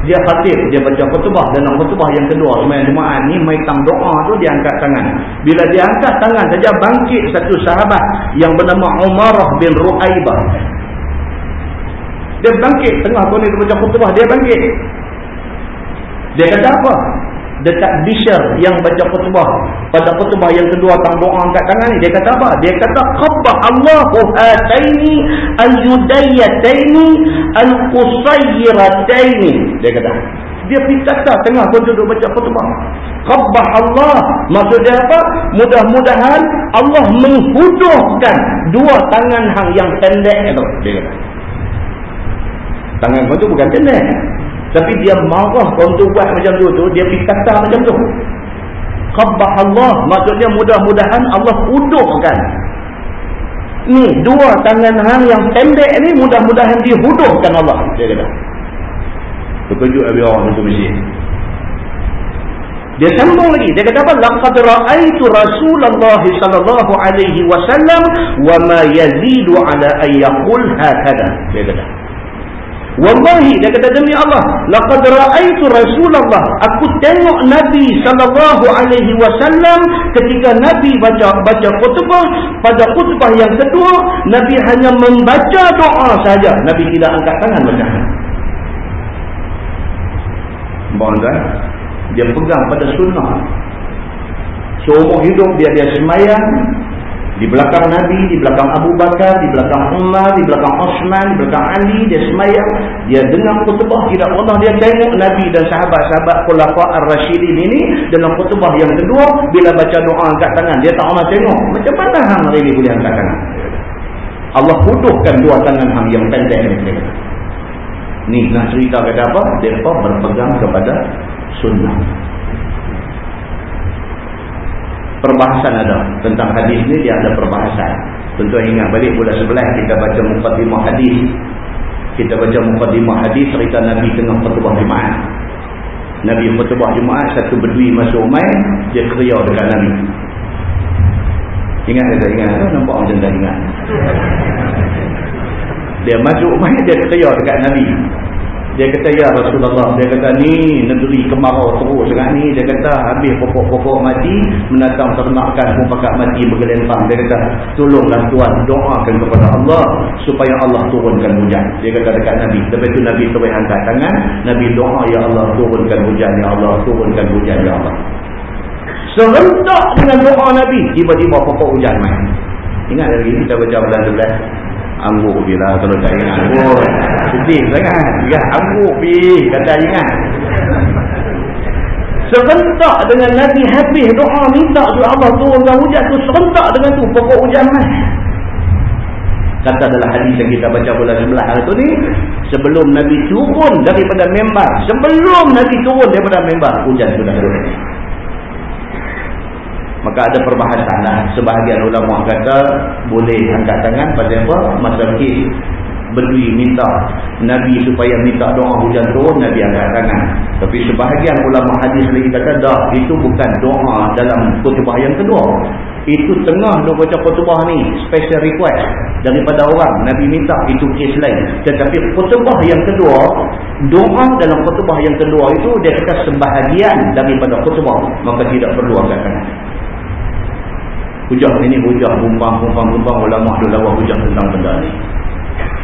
dia khatib, dia baca khutbah dalam khutbah yang kedua sembahyang Jumaat ni mai tang doa tu dia angkat tangan. Bila dia angkat tangan saja bangkit satu sahabat yang bernama Umarah bin Ruaibah. Dia bangkit tengah tu ni dia baca khutbah dia bangkit. Dia kata apa? Dekat Bishr yang baca khutbah. Pada khutbah yang kedua tang doa angkat tangan ni dia kata apa? Dia kata qabbah Allahu al-yudayyataini al-qusayrataini. Dia kata dia pergi kata tengah pun duduk baca khutbah. Qabbah Allah. Maksud dia apa? Mudah-mudahan Allah menghuduhkan dua tangan hang yang pendek itu dia kata tangan pun tu bukan pendek tapi dia marah untuk buat macam tu tu dia pergi kata macam tu. Khabbah Allah maksudnya mudah-mudahan Allah huduhkan ni dua tangan hang yang pendek ni mudah-mudahan dihuduhkan Allah dia kata. Terkejut habis orang tu mesti dia sambung lagi dia kata apa? Laqad ra'aitu rasulullah sallallahu alaihi wasallam wa ma yazidu ala ayyaqul hakada dia kata Wallahi dia kata demi Allah, laqad ra'aitu Rasulullah, aku tengok Nabi sallallahu alaihi wasallam ketika Nabi baca baca khutbah, pada khutbah yang kedua Nabi hanya membaca doa saja, Nabi tidak angkat tangan baca. Bangga dia pegang pada sunnah. Seumur hidup dia dia semayang Di belakang Nabi, di belakang Abu Bakar, di belakang Umar, di belakang Osman, di belakang Ali, dia semayang. Dia dengar khutbah, tidak pernah dia tengok Nabi dan sahabat-sahabat Khulafa Ar-Rashidin ini dalam khutbah yang kedua, bila baca doa angkat tangan, dia tak pernah tengok. Macam mana hang hari ini boleh angkat tangan? Allah putuhkan dua tangan hang yang pendek ini. Ni nak cerita kata apa? Dia berpegang kepada sunnah perbahasan ada. Tentang hadis ni dia ada perbahasan. Tentu ingat balik bulan sebelah kita baca mukaddimah hadis. Kita baca mukaddimah hadis cerita Nabi tengah khutbah Jumaat. Nabi khutbah Jumaat satu berdui masuk main dia keria dekat Nabi. Ingat tak ingat? Nampak macam tak ingat. Dia masuk main dia keria dekat Nabi dia kata, ya Rasulullah. Dia kata, ni negeri kemarau terus sangat ni. Dia kata, habis pokok-pokok mati, menatang ternakan pun pakat mati bergelempang. Dia kata, tolonglah Tuhan, doakan kepada Allah, supaya Allah turunkan hujan. Dia kata dekat Nabi. Lepas itu Nabi terus angkat tangan. Nabi doa, ya Allah, turunkan hujan. Ya Allah, turunkan hujan. Ya Allah. Serentak dengan doa Nabi, tiba-tiba pokok hujan main. Ingat lagi, kita baca bulan 11 angguk je lah kalau tak ingat. Angguk sedih sangat ya angguk pergi kata ingat. Serentak dengan Nabi habis doa minta tu Allah turunkan hujan tu serentak dengan tu pokok hujan lah. Kata dalam hadis yang kita baca bulan sebelah hari tu ni sebelum Nabi turun daripada membar sebelum Nabi turun daripada membar hujan sudah turun maka ada perbahasan lah sebahagian ulama kata boleh angkat tangan. Pada apa? Masa kes berdui minta. Nabi supaya minta doa hujan turun Nabi angkat tangan. Tapi sebahagian ulama hadis lagi kata dah itu bukan doa dalam khutbah yang kedua. Itu tengah dia baca khutbah ni special request daripada orang. Nabi minta itu kes lain. Tetapi khutbah yang kedua doa dalam khutbah yang kedua itu dia kata sebahagian daripada khutbah maka tidak perlu angkat tangan hujah ini hujah bumbang-bumbang-bumbang ulama ada lawa hujah tentang benda ni.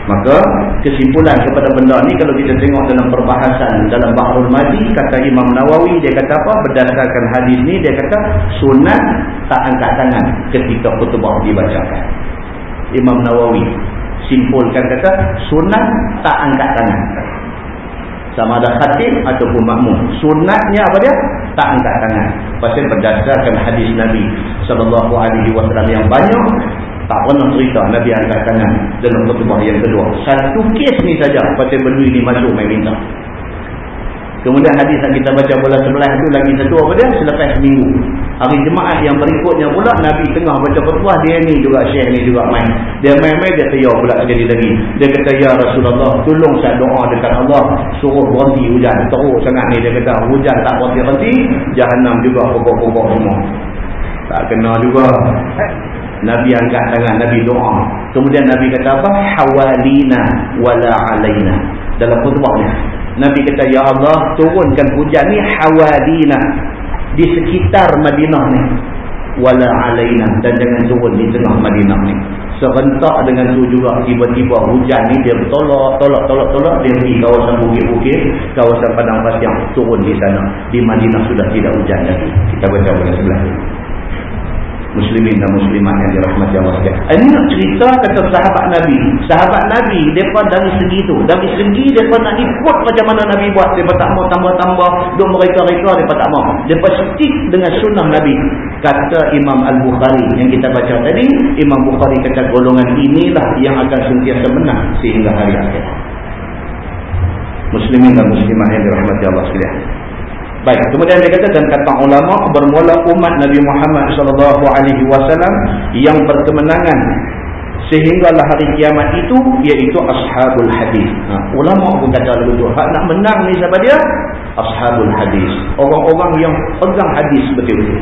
Maka kesimpulan kepada benda ni kalau kita tengok dalam perbahasan dalam Bahrul Madi kata Imam Nawawi dia kata apa? Berdasarkan hadis ni dia kata sunat tak angkat tangan ketika khutbah dibacakan. Imam Nawawi simpulkan kata sunat tak angkat tangan sama ada khatib ataupun makmum. Sunatnya apa dia? Tak angkat tangan. Pasal berdasarkan hadis Nabi sallallahu alaihi wasallam yang banyak tak pernah cerita Nabi angkat tangan dalam khutbah yang kedua. Satu kes ni saja pasal berdua ni masuk main minta Kemudian hadis yang kita baca bulan sebelah itu lagi satu apa dia? Selepas seminggu. Hari jemaah yang berikutnya pula Nabi tengah baca khutbah dia ni juga syekh ni juga main. Dia main-main dia tayar pula sekali lagi. Dia kata ya Rasulullah tolong saya doa dekat Allah suruh berhenti hujan. Teruk sangat ni dia kata hujan tak berhenti-henti jahanam juga pokok-pokok semua. Tak kena juga. Nabi angkat tangan Nabi doa. Kemudian Nabi kata apa? Hawalina wala alaina. Dalam khutbahnya. Nabi kata, Ya Allah, turunkan hujan ni hawalina. Di sekitar Madinah ni. Wala alaina. Dan jangan turun di tengah Madinah ni. Serentak dengan tu juga, tiba-tiba hujan ni dia bertolak, tolak, tolak, tolak. Dia pergi kawasan bukit-bukit, kawasan padang pasir turun di sana. Di Madinah sudah tidak hujan lagi. Kita baca pada sebelah ni muslimin dan muslimat yang dirahmati Allah sekalian. Ini nak cerita kata sahabat Nabi. Sahabat Nabi depa dari segi tu, dari segi depa nak ikut macam mana Nabi buat, depa tak mau tambah-tambah duk mereka-reka depa tak mau. Depa stick dengan sunnah Nabi. Kata Imam Al-Bukhari yang kita baca tadi, Imam Bukhari kata golongan inilah yang akan sentiasa menang sehingga hari akhir. Muslimin dan muslimat yang dirahmati Allah sekalian. Baik, kemudian dia kata dan kata ulama bermula umat Nabi Muhammad sallallahu alaihi wasallam yang berkemenangan sehinggalah hari kiamat itu iaitu ashabul hadis. Ha, ulama pun kata begitu. Hak nak menang ni siapa dia? Ashabul hadis. Orang-orang yang pegang hadis betul-betul.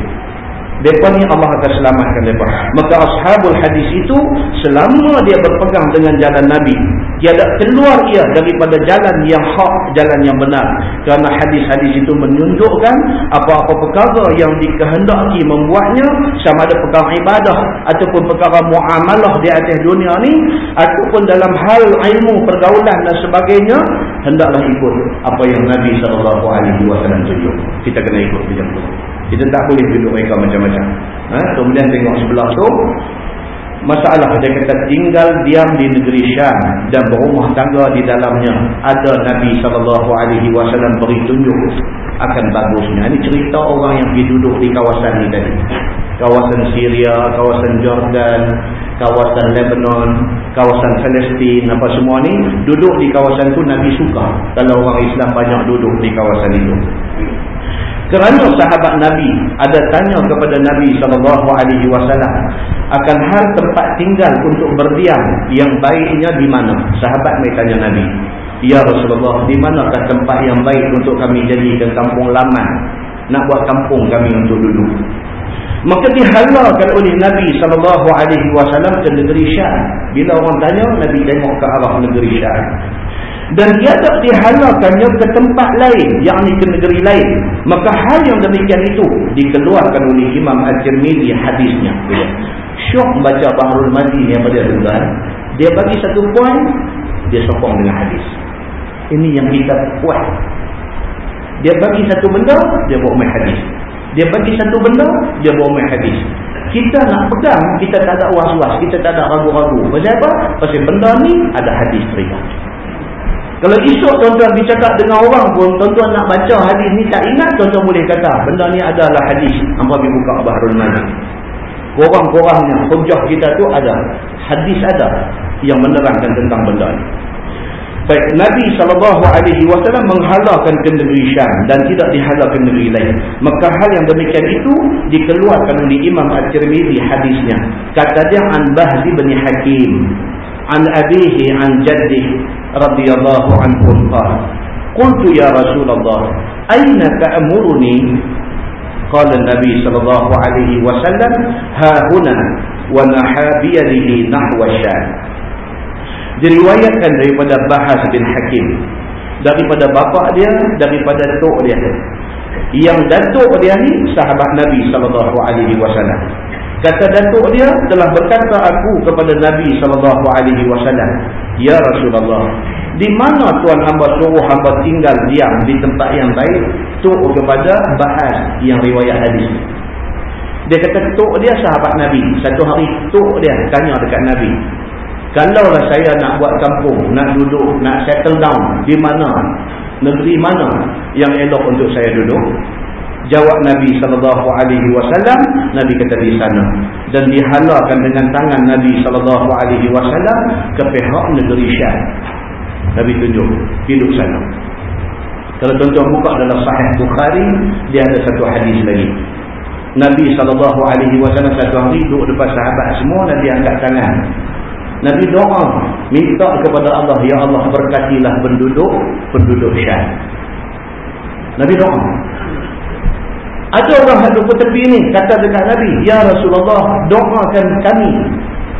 Mereka ni Allah akan selamatkan mereka. Maka ashabul hadis itu selama dia berpegang dengan jalan Nabi. Tiada keluar ia daripada jalan yang hak, jalan yang benar. Kerana hadis-hadis itu menunjukkan apa-apa perkara yang dikehendaki membuatnya. Sama ada perkara ibadah ataupun perkara muamalah di atas dunia ni. Ataupun dalam hal ilmu pergaulan dan sebagainya. Hendaklah ikut apa yang Nabi SAW tunjuk. Kita kena ikut macam itu. Kita tak boleh duduk mereka macam-macam. Ha? Kemudian tengok sebelah tu. masalah dia kata tinggal diam di negeri Syam dan berumah tangga di dalamnya ada Nabi SAW beri tunjuk akan bagusnya ini cerita orang yang pergi duduk di kawasan ini tadi kawasan Syria, kawasan Jordan kawasan Lebanon kawasan Palestin apa semua ni duduk di kawasan tu Nabi suka kalau orang Islam banyak duduk di kawasan itu kerana sahabat Nabi ada tanya kepada Nabi SAW akan hal tempat tinggal untuk berdiam yang baiknya di mana? Sahabat mereka tanya Nabi. Ya Rasulullah, di manakah tempat yang baik untuk kami jadikan kampung laman? Nak buat kampung kami untuk duduk. Maka dihalalkan oleh Nabi SAW ke negeri Syam. Bila orang tanya, Nabi tengok ke arah negeri Syam dan dia tak dihalalkannya ke tempat lain yakni ke negeri lain. Maka hal yang demikian itu dikeluarkan oleh Imam Al-Tirmidhi hadisnya. Syok baca Bahrul Madi ni apa dia dengar dia bagi satu poin dia sokong dengan hadis. Ini yang kita kuat dia bagi satu benda dia bawa main hadis. Dia bagi satu benda dia bawa main hadis. Kita nak pegang kita tak ada was-was kita tak ada ragu-ragu. Pasal apa? pasal benda ni ada hadis cerita kalau esok tuan-tuan bercakap dengan orang pun, tuan-tuan nak baca hadis ni tak ingat, tuan-tuan boleh kata, benda ni adalah hadis. Hampa pergi buka Bahrul Mani. Korang-korangnya, hujah kita tu ada. Hadis ada yang menerangkan tentang benda ni. Baik, Nabi SAW menghalalkan ke negeri Syam dan tidak dihalalkan negeri lain. Maka hal yang demikian itu dikeluarkan oleh Imam Al-Tirmidhi hadisnya. Kata dia, An Bahdi bin Hakim An Abihi An Jaddih رضي الله عنهم قال قلت يا رسول الله أين تأمرني قال النبي صلى الله عليه وسلم ها هنا ونحى بيده نحو الشام diriwayatkan daripada Bahas bin Hakim daripada bapa dia daripada datuk dia yang datuk dia ni sahabat Nabi sallallahu alaihi wasallam Kata datuk dia telah berkata aku kepada Nabi SAW. Ya Rasulullah. Di mana tuan hamba suruh hamba tinggal diam di tempat yang baik. Tuk kepada bahas yang riwayat hadis. Dia kata tuk dia sahabat Nabi. Satu hari tuk dia tanya dekat Nabi. Kalaulah saya nak buat kampung, nak duduk, nak settle down. Di mana? Negeri mana yang elok untuk saya duduk? Jawab Nabi sallallahu alaihi wasallam, Nabi kata di sana dan dihalalkan dengan tangan Nabi sallallahu alaihi wasallam ke pihak negeri Syam. Nabi tunjuk hidup sana. Kalau tuan-tuan buka dalam sahih Bukhari, dia ada satu hadis lagi. Nabi sallallahu alaihi wasallam satu hari duduk depan sahabat semua Nabi angkat tangan. Nabi doa minta kepada Allah, ya Allah berkatilah penduduk penduduk Syam. Nabi doa ada orang yang duduk tepi ni kata dekat Nabi, Ya Rasulullah, doakan kami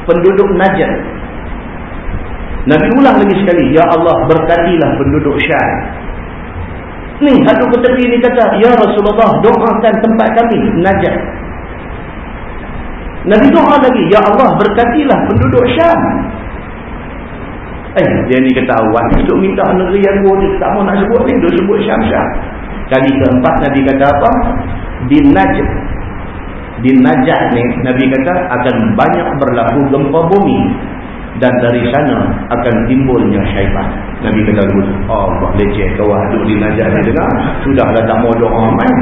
penduduk Najd. Nabi ulang lagi sekali, Ya Allah, berkatilah penduduk Syar. Ni, hadut tepi ni kata, Ya Rasulullah, doakan tempat kami, Najd. Nabi doa lagi, Ya Allah, berkatilah penduduk Syar. Eh, dia ni kata awak, duduk minta negeri yang dia tak mau nak sebut ni, duduk sebut Syam-Syam. Kali keempat Nabi kata apa? Di Najd. Di Najd ni Nabi kata akan banyak berlaku gempa bumi. Dan dari sana akan timbulnya syaitan. Nabi kata dulu. Allah leceh kau duduk di Najd ni dengar. Sudahlah tak mau doa main.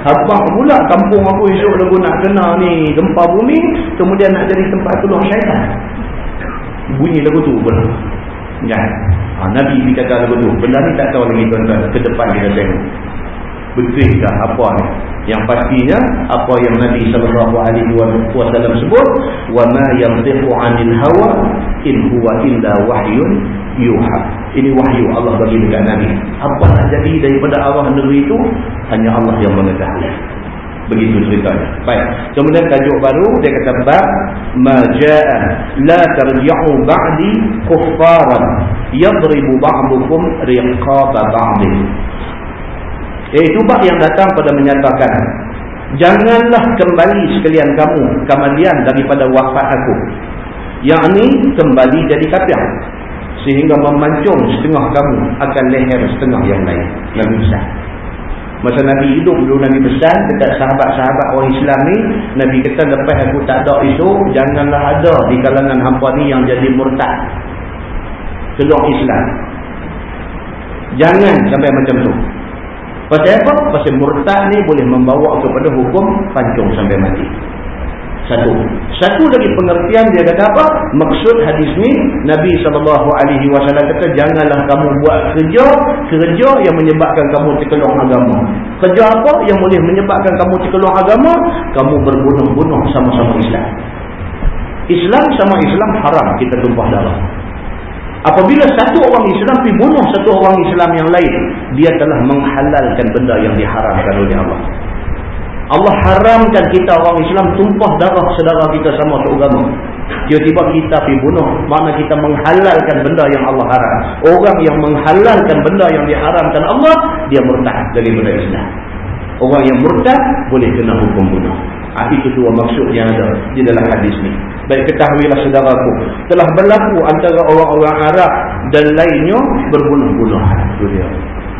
Apa pula kampung aku esok lagu nak kena ni gempa bumi. Kemudian nak jadi tempat keluar syaitan. Bunyi lagu tu pula. Ya. Ha, Nabi kata lagu tu. Benda ni tak tahu lagi tuan-tuan. Ke depan kita tengok betulkah apa ni. Yang pastinya apa yang Nabi sallallahu alaihi wasallam sebut wa ma yantiqu 'anil hawa in huwa illa wahyun yuha. Ini wahyu Allah bagi dekat Nabi. Apa nak jadi daripada Allah negeri itu? Hanya Allah yang mengetahui. Begitu ceritanya. Baik. Kemudian tajuk baru dia kata bab majaa la tarji'u ba'di kuffaran yadribu ba'dukum riqaba ba'din Iaitu bab yang datang pada menyatakan Janganlah kembali sekalian kamu Kemudian daripada wafat aku Yang ini kembali jadi kafir Sehingga memancung setengah kamu Akan leher setengah yang lain Nabi Isa Masa Nabi hidup dulu Nabi pesan dekat sahabat-sahabat orang Islam ni. Nabi kata lepas aku tak ada itu. Janganlah ada di kalangan hampa ni yang jadi murtad. Keluar Islam. Jangan sampai macam tu. Pasal apa? Pasal murtad ni boleh membawa kepada hukum pancung sampai mati. Satu. Satu lagi pengertian dia kata apa? Maksud hadis ni Nabi SAW kata janganlah kamu buat kerja kerja yang menyebabkan kamu terkeluar agama. Kerja apa yang boleh menyebabkan kamu terkeluar agama? Kamu berbunuh-bunuh sama-sama Islam. Islam sama Islam haram kita tumpah darah. Apabila satu orang Islam pergi bunuh satu orang Islam yang lain, dia telah menghalalkan benda yang diharamkan oleh Allah. Allah haramkan kita orang Islam tumpah darah saudara kita sama seagama. Tiba-tiba kita pergi bunuh. Mana kita menghalalkan benda yang Allah haram. Orang yang menghalalkan benda yang diharamkan Allah, dia murtad daripada Islam. Orang yang murtad boleh kena hukum bunuh. Ha, itu dua maksud yang ada di dalam hadis ni. Baik ketahuilah saudaraku. Telah berlaku antara orang-orang Arab dan lainnya dia.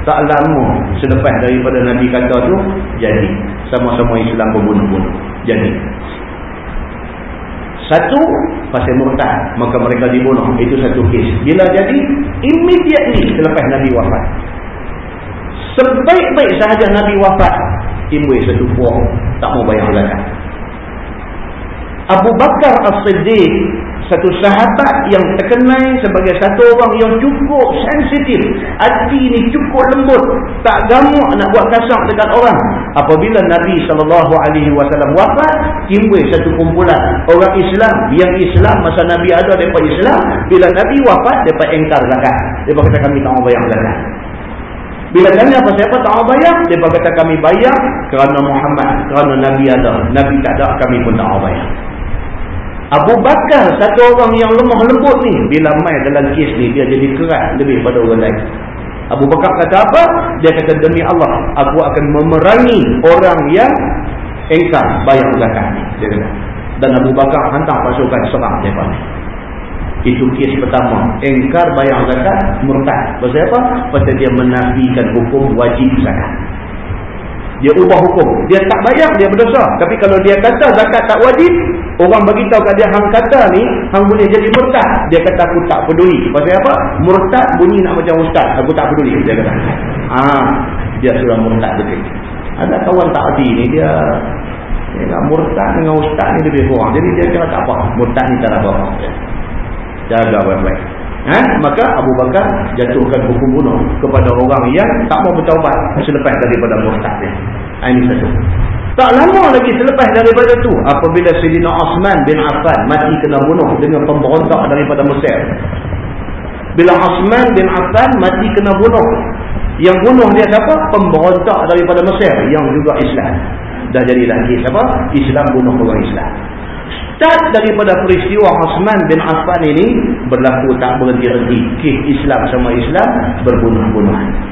Tak lama selepas daripada Nabi kata tu jadi. Sama-sama Islam berbunuh-bunuh. Jadi. Satu pasal murtad maka mereka dibunuh. Itu satu kes. Bila jadi immediately selepas Nabi wafat. Sebaik-baik sahaja Nabi wafat timbul satu buah. Tak mau bayar zakat Abu Bakar As-Siddiq satu sahabat yang terkenal sebagai satu orang yang cukup sensitif. Hati ni cukup lembut tak gamuk nak buat kasar dekat orang. Apabila Nabi SAW wafat timbul satu kumpulan orang Islam yang Islam masa Nabi ada daripada Islam. Bila Nabi wafat mereka engkar zakat. Mereka kata kami tak mau bayar zakat. Bila tanya apa siapa tak mau bayar mereka kata kami bayar kerana Muhammad kerana Nabi ada. Nabi tak ada kami pun tak mau bayar Abu Bakar satu orang yang lemah lembut ni bila mai dalam kes ni dia jadi keras lebih pada orang lain Abu Bakar kata apa? dia kata demi Allah aku akan memerangi orang yang engkar bayar zakat ni dia kata. dan Abu Bakar hantar pasukan serang mereka ni itu kes pertama engkar bayar zakat murtad pasal apa? pasal dia menafikan hukum wajib zakat dia ubah hukum. Dia tak bayar dia berdosa. Tapi kalau dia kata zakat tak wajib orang bagi tahu kat dia hang kata ni hang boleh jadi murtad. Dia kata aku tak peduli. Pasal apa? Murtad bunyi nak macam ustaz. Aku tak peduli dia kata. Ah dia sudah murtad betul ada kawan tak hati ni dia dia nak murtad dengan ustaz ni lebih kurang. Jadi dia kata tak apa murtad ni tak apa jaga baik-baik Ha? maka Abu Bakar jatuhkan hukum bunuh kepada orang yang tak mau bertaubat selepas daripada murtad. Ha, ini satu. Tak lama lagi selepas daripada tu apabila Sayyidina Osman bin Affan mati kena bunuh dengan pemberontak daripada Mesir. Bila Osman bin Affan mati kena bunuh, yang bunuh dia siapa? Pemberontak daripada Mesir yang juga Islam. Dah jadi lagi siapa? Islam bunuh orang Islam start daripada peristiwa Osman bin Affan ini berlaku tak berhenti-henti. Kes Islam sama Islam berbunuh-bunuhan.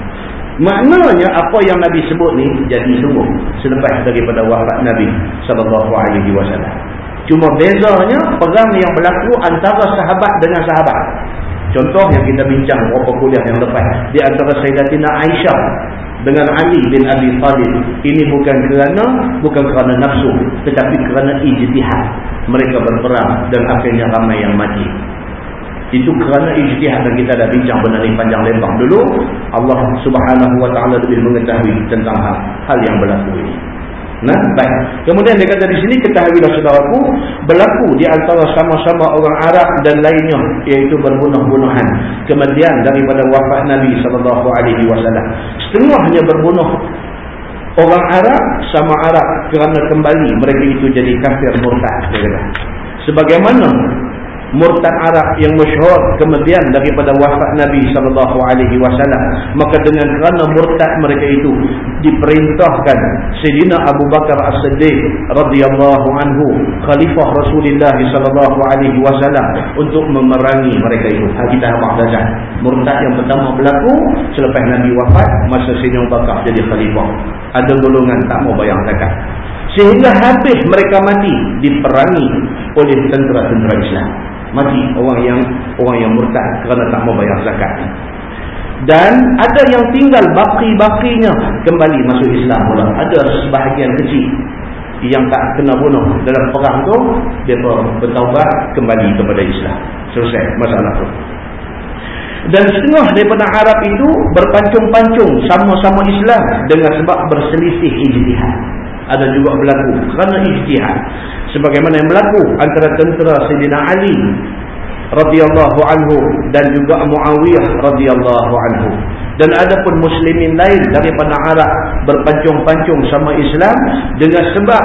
Maknanya apa yang Nabi sebut ni jadi sungguh selepas daripada wafat Nabi SAW cuma bezanya perang yang berlaku antara sahabat dengan sahabat. Contoh yang kita bincang beberapa kuliah yang lepas di antara Sayyidatina Aisyah dengan Ali bin Abi Talib ini bukan kerana bukan kerana nafsu tetapi kerana ijtihad. Mereka berperang dan akhirnya ramai yang mati itu kerana ijtihad dan kita dah bincang benda ni panjang lebar dulu Allah subhanahu wa ta'ala lebih mengetahui tentang hal, hal yang berlaku ini Nah, baik. Kemudian dia kata di sini ketahuilah saudaraku berlaku di antara sama-sama orang Arab dan lainnya iaitu berbunuh-bunuhan. Kemudian daripada wafat Nabi sallallahu alaihi wasallam. Setengahnya berbunuh orang Arab sama Arab kerana kembali mereka itu jadi kafir murtad. Sebagaimana murtad Arab yang masyhur kemudian daripada wafat Nabi sallallahu alaihi wasallam. Maka dengan kerana murtad mereka itu diperintahkan Sayyidina Abu Bakar As-Siddiq radhiyallahu anhu khalifah Rasulullah sallallahu alaihi wasallam untuk memerangi mereka itu. Apa saja. Murtad yang pertama berlaku selepas Nabi wafat masa Sayyidina Abu Bakar jadi khalifah. Ada golongan tak mau bayar zakat. Sehingga habis mereka mati diperangi oleh tentera-tentera Islam mati orang yang orang yang murtad kerana tak mau bayar zakat. Dan ada yang tinggal baki-bakinya kembali masuk Islam pula. Ada sebahagian kecil yang tak kena bunuh. Dalam perang tu dia bertaubat kembali kepada Islam. Selesai masalah tu. Dan setengah daripada Arab itu berpancung-pancung sama-sama Islam dengan sebab berselisih ijtihad ada juga berlaku. Kerana ijtihad. Sebagaimana yang berlaku antara tentera Sayyidina Ali radhiyallahu anhu dan juga Muawiyah radhiyallahu anhu. Dan ada pun muslimin lain daripada Arab berpancung-pancung sama Islam dengan sebab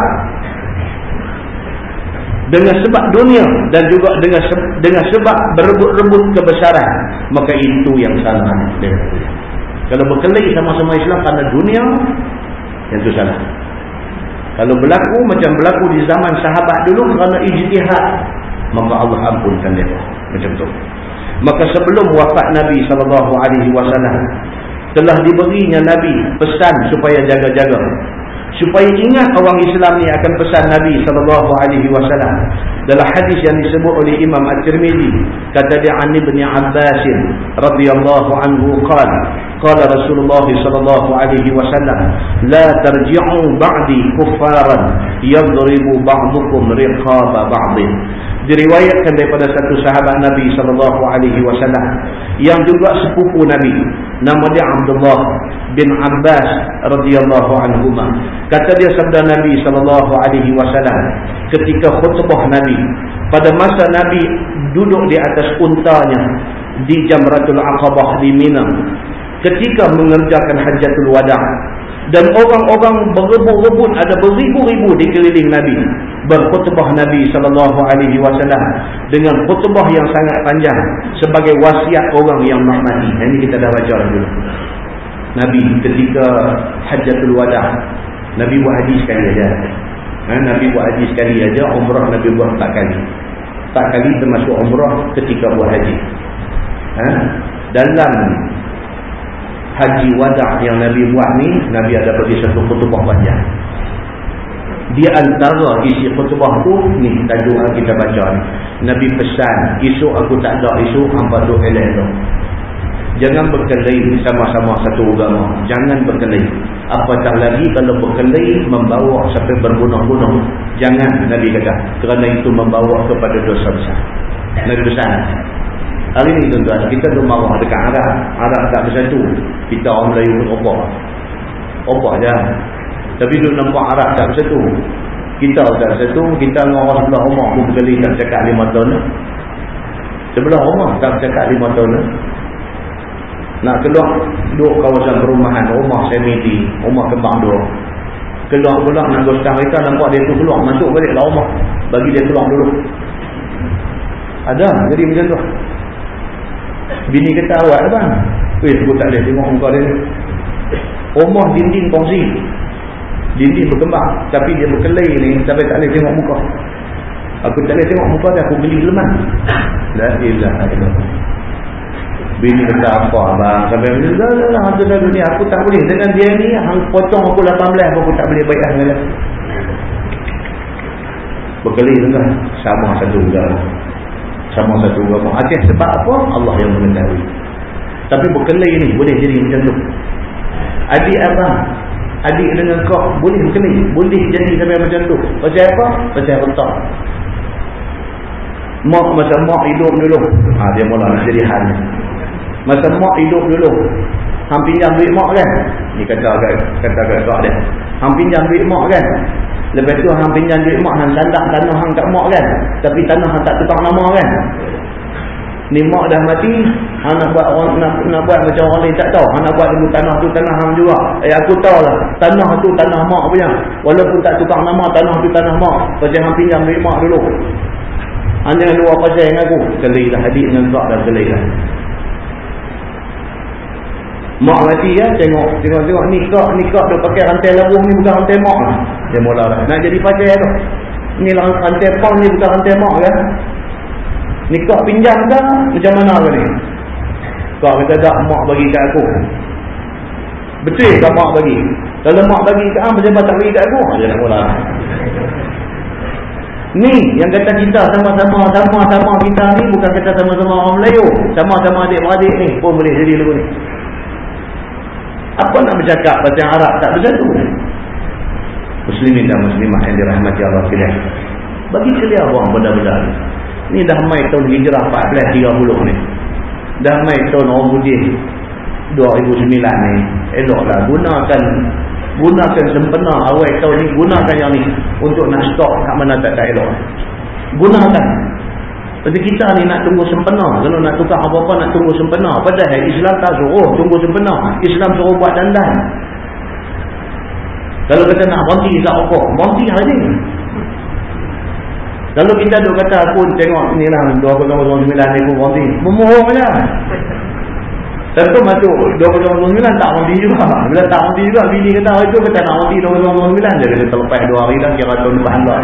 dengan sebab dunia dan juga dengan dengan sebab berebut-rebut kebesaran maka itu yang salah. Kalau berkelahi sama-sama Islam kerana dunia yang itu salah kalau berlaku macam berlaku di zaman sahabat dulu kerana ijtihad maka Allah ampunkan dia. Macam tu. Maka sebelum wafat Nabi SAW telah diberinya Nabi pesan supaya jaga-jaga. Supaya ingat orang Islam ni akan pesan Nabi SAW dalam hadis yang disebut oleh Imam At-Tirmidhi kata dia An ibn Abbas radhiyallahu anhu qala qala Rasulullah sallallahu alaihi wasallam la tarji'u ba'di kuffaran yadribu ba'dukum riqaba ba'din diriwayatkan daripada satu sahabat Nabi sallallahu alaihi wasallam yang juga sepupu Nabi nama dia Abdullah bin Abbas radhiyallahu anhuma. Kata dia sabda Nabi sallallahu alaihi wasallam ketika khutbah Nabi pada masa Nabi duduk di atas untanya di Jamratul Aqabah di Mina ketika mengerjakan hajatul wada' dan orang-orang berebut-rebut ada beribu-ribu di keliling Nabi berkhutbah Nabi sallallahu alaihi wasallam dengan khutbah yang sangat panjang sebagai wasiat orang yang nak mati ini kita dah baca dulu. Nabi ketika hajatul wada Nabi buat haji sekali aja. Ha, Nabi buat haji sekali aja umrah Nabi buat empat kali. Empat kali termasuk umrah ketika buat haji. Ha? dalam haji wada' yang Nabi buat ni Nabi ada bagi satu khutbah panjang. Di antara isi khutbah tu ni tajuk yang kita baca ni. Nabi pesan isu aku tak ada isu hampa tu elek tu. Jangan berkelahi sama-sama satu agama. Jangan berkelahi. Apatah lagi kalau berkelahi membawa sampai berbunuh-bunuh jangan Nabi kata kerana itu membawa kepada dosa besar. Nabi pesan Hari ni tuan-tuan, kita tu marah dekat Arab. Arab tak bersatu. Kita orang Melayu pun obak. Obak je. Tapi tu nampak Arab tak bersatu. Kita tak bersatu. Kita dengan orang sebelah rumah pun berkali tak cakap lima tahun. Sebelah rumah tak cakap lima tahun. Nak keluar duduk kawasan perumahan. Rumah semiti. Rumah kembang dua. Keluar pula nak gostar kita nampak dia tu keluar. Masuk balik lah rumah. Bagi dia keluar dulu. Ada. Jadi macam tu. Bini kata awak lah bang. Weh, aku tak boleh tengok muka dia. Rumah dinding kongsi. Dinding berkembang. Tapi dia berkelai ni sampai tak boleh tengok muka. Aku tak boleh tengok muka dia. Aku beli leman. La ilaha illallah. Bini kata apa abang. Sampai kata, dah dah hantu dah dunia. Aku tak boleh. Dengan dia ni, hang potong aku 18. Aku tak boleh baik dengan dia. Berkelai dengan sama satu agama sama satu agama Aceh sebab apa? Allah yang mengetahui. Tapi berkelahi ni boleh jadi macam tu. Adik abang adik dengan kau boleh berkelahi boleh jadi sampai macam tu. Pasal apa? pasal retak mak masa mak hidup dulu. Ha, dia mula nak jadi hal masa mak hidup dulu. Hang pinjam duit mak kan? Ni kata agak kata agak kak dia. Hang pinjam duit mak kan Lepas tu hang pinjam duit mak hang sandak tanah hang kat mak kan. Tapi tanah hang tak tukar nama kan. Ni mak dah mati, hang nak buat orang nak, nak buat macam orang lain tak tahu. Hang nak buat dulu tanah tu tanah hang juga. Eh aku tahulah. Tanah tu tanah mak punya. Walaupun tak tukar nama tanah tu tanah mak. Pasal hang pinjam duit mak dulu. Hang jangan luar pasal dengan aku. Kelilah hadir dengan kak dah kelilah. Mak mati ya tengok tengok-tengok nikah nikah dia pakai rantai labuh ni bukan rantai mak. Dia mula lah. Nak jadi pacar tu. Ni lah rantai pang ni bukan rantai mak kan. Nikah pinjam ke macam mana ke ni? Kau kata tak mak bagi kat aku. Betul tak mak bagi? Kalau mak bagi kat aku macam tak bagi kat aku? Dia nak mula. Ni yang kata kita sama-sama sama-sama kita ni bukan kata sama-sama orang Melayu. Sama-sama adik-beradik ni pun boleh jadi lagu ni. Apa nak bercakap bahasa Arab tak bersatu? Muslimin dan muslimah yang dirahmati Allah sekalian. Bagi kalian orang benda-benda ni. Ni dah mai tahun hijrah 1430 ni. Dah mai tahun orang budih 2009 ni. Eloklah gunakan gunakan sempena awal tahun ni gunakan yang ni untuk nak stop kat mana tak tak elok. Gunakan. Jadi kita ni nak tunggu sempena. Kalau nak tukar apa-apa nak tunggu sempena. Padahal Islam tak suruh tunggu sempena. Islam suruh buat dandan. Kalau kita nak berhenti tak apa. Berhenti hari ni. Kalau kita duk kata pun tengok ni lah 2009 ni pun berhenti. Memohong je. Tentu masuk 2009 tak berhenti juga. Bila tak berhenti juga bini kata hari tu kata nak berhenti 2009 je. Kita terlepas 2 hari dah kira tahun depan lah.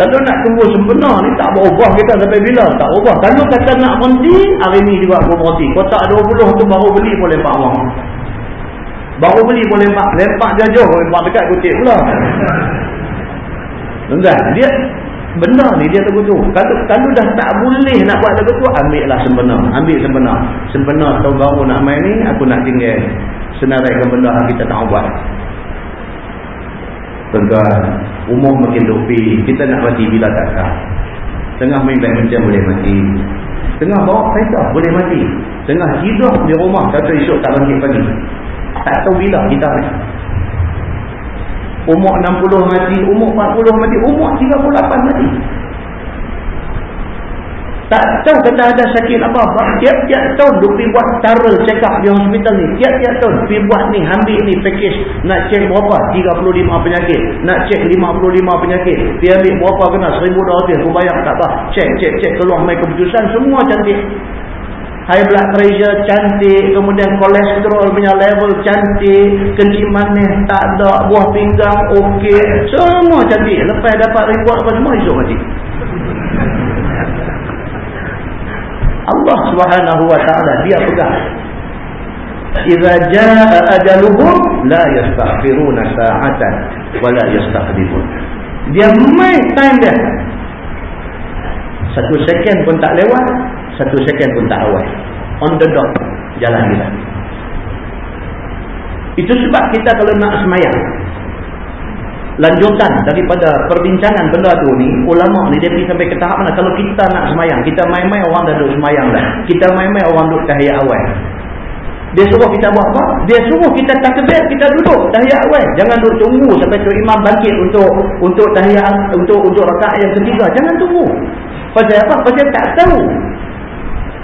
Kalau nak tunggu sempurna ni tak berubah kita sampai bila? Tak berubah. Kalau kata nak berhenti, hari ni juga aku berhenti. Kotak 20 tu baru beli pun lempak orang. Baru beli pun lempak. Lempak dia jauh. Lempak dekat kutip pula. Tuan dia benda ni dia tegur tu. Kalau, kalau dah tak boleh nak buat tegur tu, ambil lah sempurna. Ambil sempurna. Sempurna tahun baru nak main ni, aku nak tinggal senaraikan benda kita tak buat. Tuan-tuan, umur makin lupi, kita nak mati bila tak kah. Tengah main badminton boleh mati. Tengah bawa kereta boleh mati. Tengah hidup di rumah, kata esok tak bangkit pagi. Tak tahu bila kita ni. Umur 60 mati, umur 40 mati, umur 38 mati. Tak tahu kata ada sakit apa. Tiap-tiap tahun dia pergi buat tara check up di hospital ni. Tiap-tiap tahun pergi buat ni, ambil ni package. Nak cek berapa? 35 penyakit. Nak cek 55 penyakit. Dia ambil berapa kena? 1200. Aku bayar tak apa. Cek, cek, cek. Keluar main keputusan. Semua cantik. High blood pressure cantik. Kemudian kolesterol punya level cantik. Kencing manis tak ada. Buah pinggang okey. Semua cantik. Lepas dapat reward apa semua, esok mati. Allah Subhanahu wa taala dia pegang Idza jaa ajaluhum la yastaghfiruna sa'atan wa la yastaqdimun. Dia mai time dia satu second pun tak lewat satu second pun tak awal. On the dot jalan kita. Itu sebab kita kalau nak semayang lanjutan daripada perbincangan benda tu ni ulama ni dia pergi sampai ke tahap mana? Kalau kita nak semayang kita main-main orang dah duduk semayang dah. Kita main-main orang duduk tahiyat awal. Dia suruh kita buat apa? dia suruh kita takbir kita duduk tahiyat awal. Jangan duduk tunggu sampai tu imam bangkit untuk untuk tahiyat untuk untuk rakaat yang ketiga. Jangan tunggu. Pasal apa? pasal tak tahu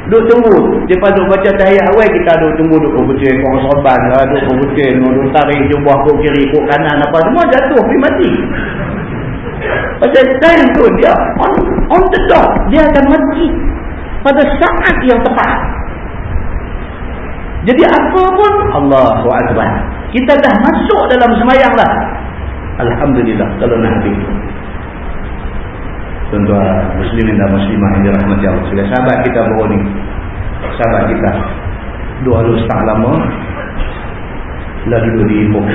Duk tunggu. Lepas duk baca tahiyat awal kita duk tunggu duk berbutir. Korang sorban lah. Duk berbutir. Duk tarik jubah kok kiri kok kanan apa. Semua jatuh. Pergi mati. Pasal time tu dia on, on the dot. Dia akan mati. Pada saat yang tepat. Jadi apa pun Allahu Akbar. Kita dah masuk dalam semayang lah. Alhamdulillah. Kalau nak habis tuan-tuan muslimin dan muslimah yang dirahmati Allah sekalian sahabat kita baru ni? Sahabat kita. Dua hari setengah lama lah duduk di Ipoh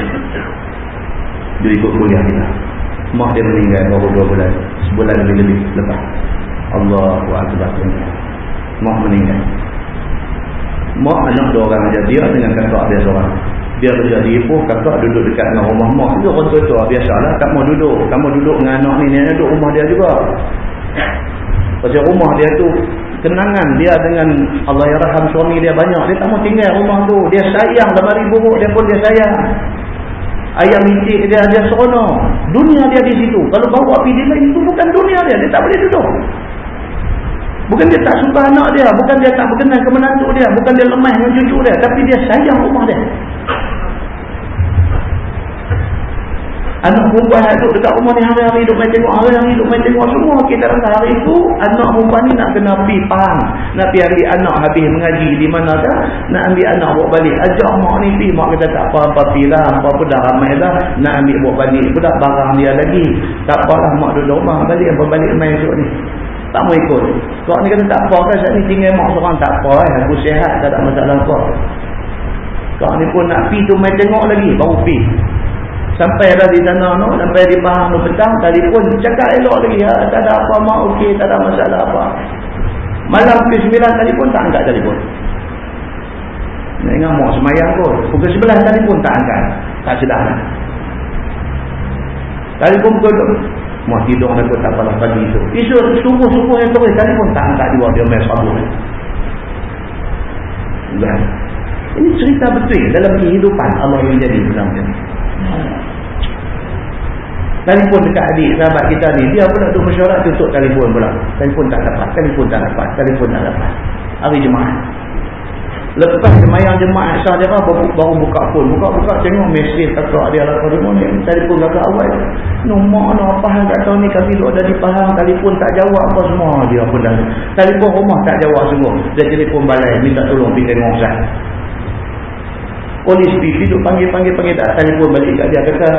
dia ikut kuliah kita. Mak dia meninggal baru dua bulan. Sebulan lebih-lebih lepas. Allahu Akbar. Mak meninggal. Mak anak dua orang aja. Dia dengan kakak dia seorang dia kerja di Ipoh kakak duduk dekat dengan rumah mak. Dia orang tua-tua biasalah mau duduk. Kamu duduk dengan anak ni. Dia duduk rumah dia juga. Pasal rumah dia tu kenangan dia dengan Allah ya raham suami dia banyak. Dia tak mau tinggal rumah tu. Dia sayang lemari buruk dia pun dia sayang. Ayam itik dia dia seronok. Dunia dia di situ. Kalau bawa api dia itu bukan dunia dia. Dia tak boleh duduk Bukan dia tak suka anak dia. Bukan dia tak berkenan ke menantu dia. Bukan dia lemah dengan cucu dia. Tapi dia sayang rumah dia. Anak perempuan yang duduk dekat rumah ni hari-hari hidup main tengok. Hari-hari hidup main tengok semua. Kita rasa hari itu anak perempuan ni nak kena pergi faham. Nak pergi ambil anak habis mengaji di mana kan. Nak ambil anak bawa balik. Ajak mak ni pergi. Mak kata tak apa-apa pergi lah. Apa-apa dah ramai lah. Nak ambil bawa balik. Budak barang dia lagi. Tak apalah mak duduk rumah balik. Apa balik main esok ni tak mau ikut kau ni kata tak apa kan saat ni tinggal mak seorang tak apa eh. aku sihat tak ada masalah apa kau ni pun nak pergi tu main tengok lagi baru pergi sampai dah di sana no, sampai di Pahang no, petang telefon cakap elok lagi ya, tak ada apa mak okey tak ada masalah apa malam ke 9 telefon tak angkat telefon Nak ngamuk semayang pun. Pukul sebelah tadi pun tak angkat. Tak sedar. Pun pukul. Mau tidur aku tak pernah pagi tu. Isu subuh-subuh yang terus. Tadi pun tak angkat juga. Dia main sabun. Dan ini cerita betul dalam kehidupan Allah yang jadi dalam ini. Telefon dekat adik sahabat kita ni, dia pula tu mesyuarat tutup telefon pula. Telefon tak dapat, telefon tak dapat, telefon tak dapat. Hari Jumaat. Lepas semayang jemaah sah dia baru, baru buka pun. Buka-buka tengok mesej kakak dia lah. Pada mana telefon kakak awal. Nombor mana apa hal kat tahu ni kami duduk ada di Pahang. Telefon tak jawab apa semua dia pun dah. Telefon rumah tak jawab semua. Dia telefon balai minta tolong pergi tengok sah. Polis TV tu panggil-panggil-panggil tak telefon balik kat dia. Kata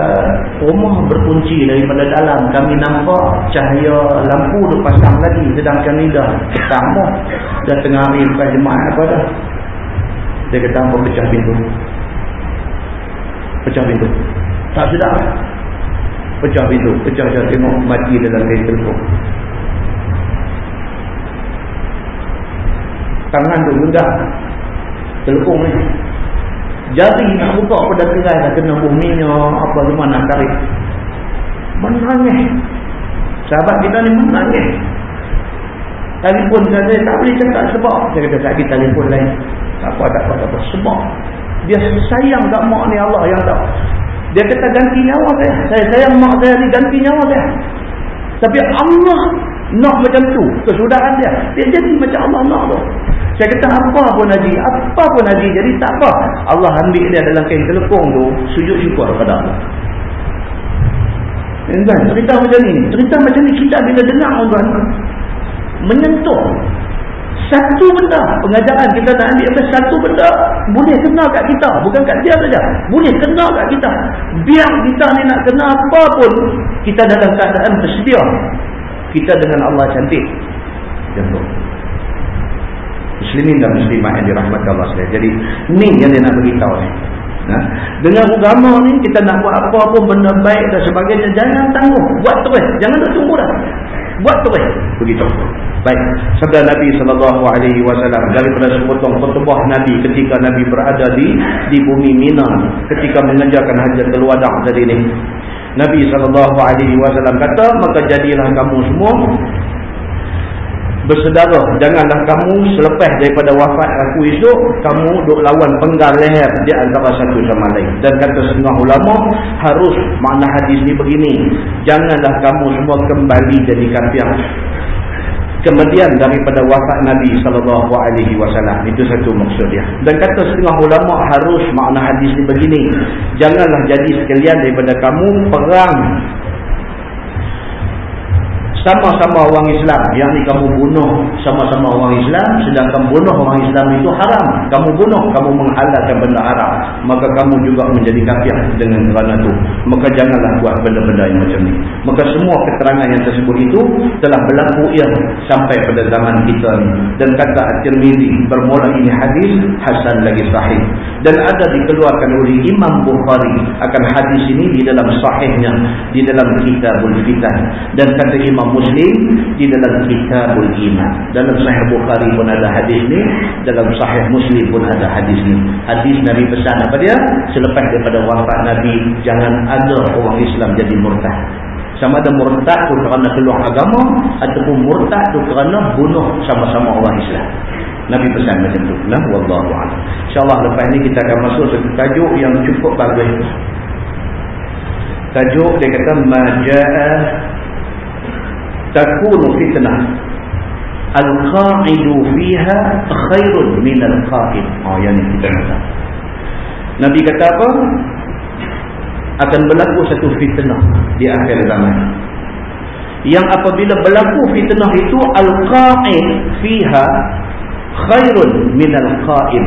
rumah berkunci daripada dalam. Kami nampak cahaya lampu tu pasang lagi. Sedangkan ni dah petang dah. Dah tengah hari lepas jemaah apa dah. Dia kata apa pecah pintu. Pecah pintu. Tak sedar. Pecah pintu. Pecah saya tengok mati dalam kain telefon. Tangan tu genggam. Telefon ni. Jari nak buka apa dah kerai dah kena bunyinya apa semua nak tarik. Menangis. Sahabat kita ni menangis. Telefon saya tak boleh cakap sebab. Saya kata sakit telefon lain. Tak apa, tak apa, tak apa. Sebab dia sayang kat mak ni Allah yang tahu. Dia kata ganti nyawa saya. Saya sayang mak saya ni ganti nyawa saya. Tapi Allah nak macam tu. Kesudahan dia. Dia jadi macam Allah nak tu. Saya kata apa pun Haji. Apa pun Haji. Jadi tak apa. Allah ambil dia dalam kain telepon tu. Sujud syukur kepada Allah. Tuan, cerita macam ni. Cerita macam ni kita bila dengar tuan. Menyentuh satu benda. Pengajaran kita nak ambil apa satu benda boleh kena kat kita. Bukan kat dia saja. Boleh kena kat kita. Biar kita ni nak kena apa pun kita dalam keadaan bersedia kita dengan Allah cantik. Jantung muslimin dan muslimah yang dirahmati Allah sekalian. Jadi ni yang dia nak beritahu ni Ha? Dengan agama ni kita nak buat apa pun benda baik dan sebagainya jangan tangguh. Buat terus. Jangan nak tunggu dah. Buat terus. Begitu Baik, sabda Nabi sallallahu alaihi wasallam daripada sepotong khutbah Nabi ketika Nabi berada di di bumi Mina ketika mengerjakan hajat wada tadi ini. Nabi sallallahu alaihi wasallam kata, "Maka jadilah kamu semua bersedara janganlah kamu selepas daripada wafat aku esok kamu duk lawan penggal leher di antara satu sama lain. Dan kata setengah ulama harus makna hadis ni begini janganlah kamu semua kembali jadi kafir. Kemudian daripada wafat Nabi sallallahu alaihi wasallam itu satu maksud dia. Dan kata setengah ulama harus makna hadis ni begini janganlah jadi sekalian daripada kamu perang sama-sama orang Islam. Yang ni kamu bunuh sama-sama orang Islam sedangkan bunuh orang Islam itu haram. Kamu bunuh kamu menghalalkan benda haram. Maka kamu juga menjadi kafir dengan kerana itu. Maka janganlah buat benda-benda yang macam ni. Maka semua keterangan yang tersebut itu telah berlaku ia sampai pada zaman kita ni. Dan kata At-Tirmidhi bermula ini hadis Hasan lagi sahih. Dan ada dikeluarkan oleh Imam Bukhari. Akan hadis ini di dalam sahihnya di dalam kitabul fitan. Dan kata Imam Muslim di dalam kitabul iman. Dalam sahih Bukhari pun ada hadis ni. Dalam sahih Muslim pun ada hadis ni. Hadis Nabi pesan apa dia? Selepas daripada wafat Nabi, jangan ada orang Islam jadi murtad. Sama ada murtad tu kerana keluar agama ataupun murtad tu kerana bunuh sama-sama orang Islam. Nabi pesan macam tu. Nah, wallahu a'lam. Insya-Allah lepas ni kita akan masuk satu tajuk yang cukup bagus. Tajuk dia kata majaa takunu fitnah al-qa'idu fiha khairun min al-qa'id oh yang ini kita kata Nabi kata apa? akan berlaku satu fitnah di akhir zaman. yang apabila berlaku fitnah itu al-qa'id fiha khairun min al-qa'id.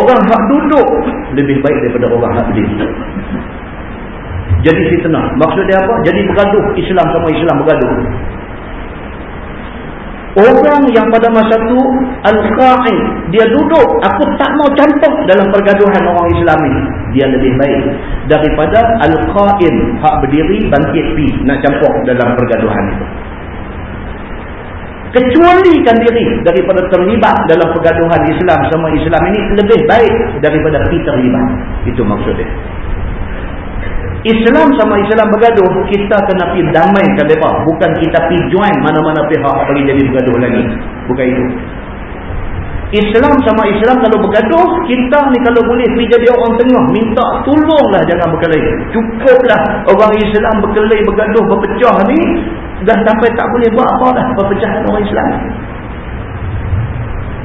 orang hak duduk lebih baik daripada orang hak berdiri jadi fitnah. Maksud dia apa? Jadi bergaduh. Islam sama Islam bergaduh. Orang yang pada masa itu Al-Qa'id. Dia duduk. Aku tak mau campur dalam pergaduhan orang Islam ini. Dia lebih baik. Daripada Al-Qa'id. Hak berdiri bangkit pi. Nak campur dalam pergaduhan itu. kecualikan diri daripada terlibat dalam pergaduhan Islam sama Islam ini lebih baik daripada kita terlibat itu maksudnya Islam sama Islam bergaduh kita kena pergi damaikan mereka bukan kita pergi join mana-mana pihak bagi jadi bergaduh lagi bukan itu Islam sama Islam kalau bergaduh, kita ni kalau boleh pergi jadi orang tengah, minta tolonglah jangan berkelahi. Cukuplah orang Islam berkelahi, bergaduh, berpecah ni, dah sampai tak boleh buat apa dah perpecahan orang Islam.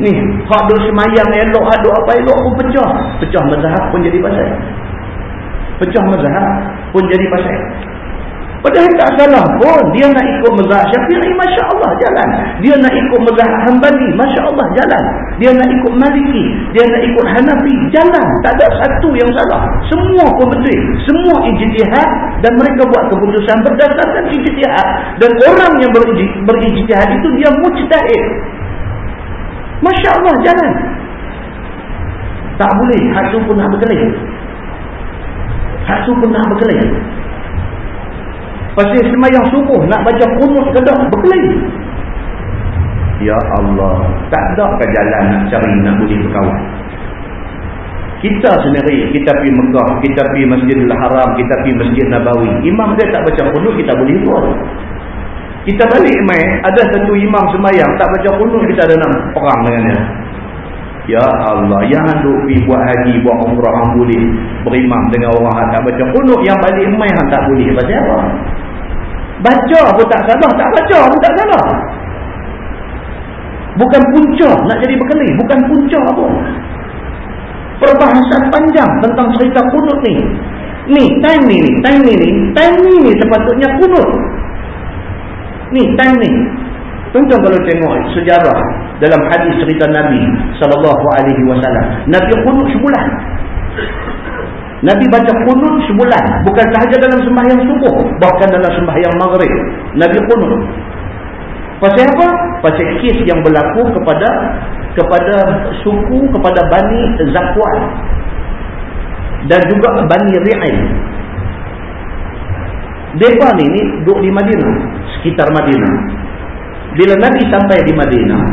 Ni, hak duk semayang elok, hak duk apa elok pun pecah. Pecah mazhab pun jadi pasal. Pecah mazhab pun jadi pasal. Padahal tak salah pun. Dia nak ikut mazhab syafi'i, Masya Allah jalan. Dia nak ikut mazhab hambali, Masya Allah jalan. Dia nak ikut maliki, dia nak ikut hanafi, jalan. Tak ada satu yang salah. Semua pun betul. Semua ijtihad dan mereka buat keputusan berdasarkan ijtihad. Dan orang yang berijtihad itu dia mujtahid. Masya Allah jalan. Tak boleh. Hak pun nak berkelih. Hak pun nak berkelih. Pasal semayang subuh nak baca kunut ke tak berkelahi. Ya Allah, tak ada ke jalan nak cari nak boleh berkawan. Kita sendiri, kita pergi Mekah, kita pergi Masjidil Haram, kita pergi Masjid Nabawi. Imam dia tak baca kunut, kita boleh ikut. Kita balik mai, ada satu imam semayang tak baca kunut, kita ada nak perang dengan dia. Ya Allah, yang duk pergi buat haji, buat umrah, yang boleh berimam dengan orang yang tak baca kunut, yang balik mai yang tak boleh. Pasal apa? Baca pun tak salah, tak baca pun tak salah. Bukan punca nak jadi berkeli, bukan punca pun. Perbahasan panjang tentang cerita kunut ni. Ni, time ni, time ni, time ni, ni sepatutnya kunut. Ni, time ni. Tentu kalau tengok sejarah dalam hadis cerita Nabi sallallahu alaihi wasallam, Nabi kunut sebulan. Nabi baca kunut sebulan. Bukan sahaja dalam sembahyang subuh. Bahkan dalam sembahyang maghrib. Nabi kunut. Pasal apa? Pasal kes yang berlaku kepada kepada suku, kepada Bani Zakwan. Dan juga Bani Ri'in. Mereka ni, ni duduk di Madinah. Sekitar Madinah. Bila Nabi sampai di Madinah,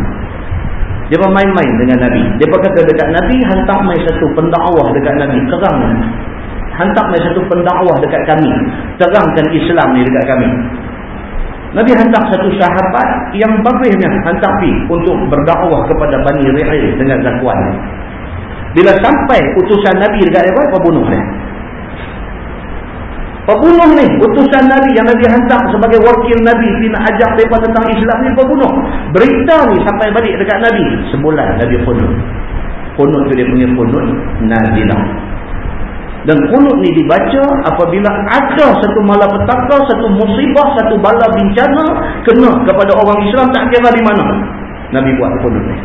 dia main-main dengan Nabi. Dia kata dekat Nabi, hantar mai satu pendakwah dekat Nabi. Kerang. Hantar mai satu pendakwah dekat kami. Terangkan Islam ni dekat kami. Nabi hantar satu sahabat yang bagusnya hantar pi untuk berdakwah kepada Bani Ri'il dengan Zakwan. Bila sampai utusan Nabi dekat dia, apa bunuh dia? Pembunuh ni, utusan Nabi yang Nabi hantar sebagai wakil Nabi nak ajak mereka tentang Islam ni pembunuh. Berita ni sampai balik dekat Nabi. Sebulan Nabi kunut. Kunut tu dia punya kunut Nazilah. Dan kunut ni dibaca apabila ada satu malapetaka, satu musibah, satu bala bencana kena kepada orang Islam tak kira di mana. Nabi buat kunut ni.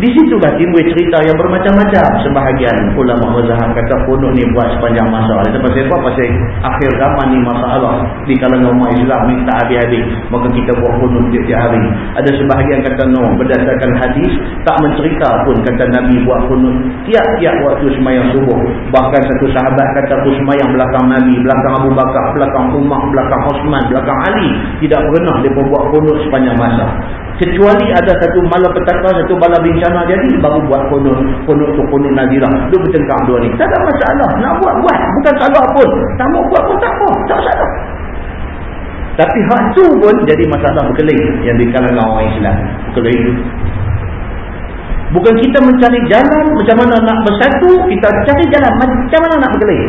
Di situlah timbul cerita yang bermacam-macam. Sebahagian ulama mazhab kata kunut ni buat sepanjang masa. Ada pasal apa? Pasal akhir zaman ni masalah di kalangan umat Islam ni tak habis-habis. Maka kita buat kunut tiap-tiap hari. Ada sebahagian kata no. Berdasarkan hadis, tak mencerita pun kata Nabi buat kunut tiap-tiap waktu semayang subuh. Bahkan satu sahabat kata aku semayang belakang Nabi, belakang Abu Bakar, belakang Umar, belakang Osman, belakang Ali. Tidak pernah dia buat kunut sepanjang masa kecuali ada satu malapetaka satu bala bencana jadi baru buat kunut kunut tu kunut nazirah. Dia bertengkar dua ni. Tak ada masalah. Nak buat buat. Bukan salah pun. Tak mau buat pun tak apa tak salah tapi hak tu pun jadi masalah berkelih yang di kalangan orang Islam. Berkelih bukan kita mencari jalan macam mana nak bersatu kita cari jalan macam mana nak berkelih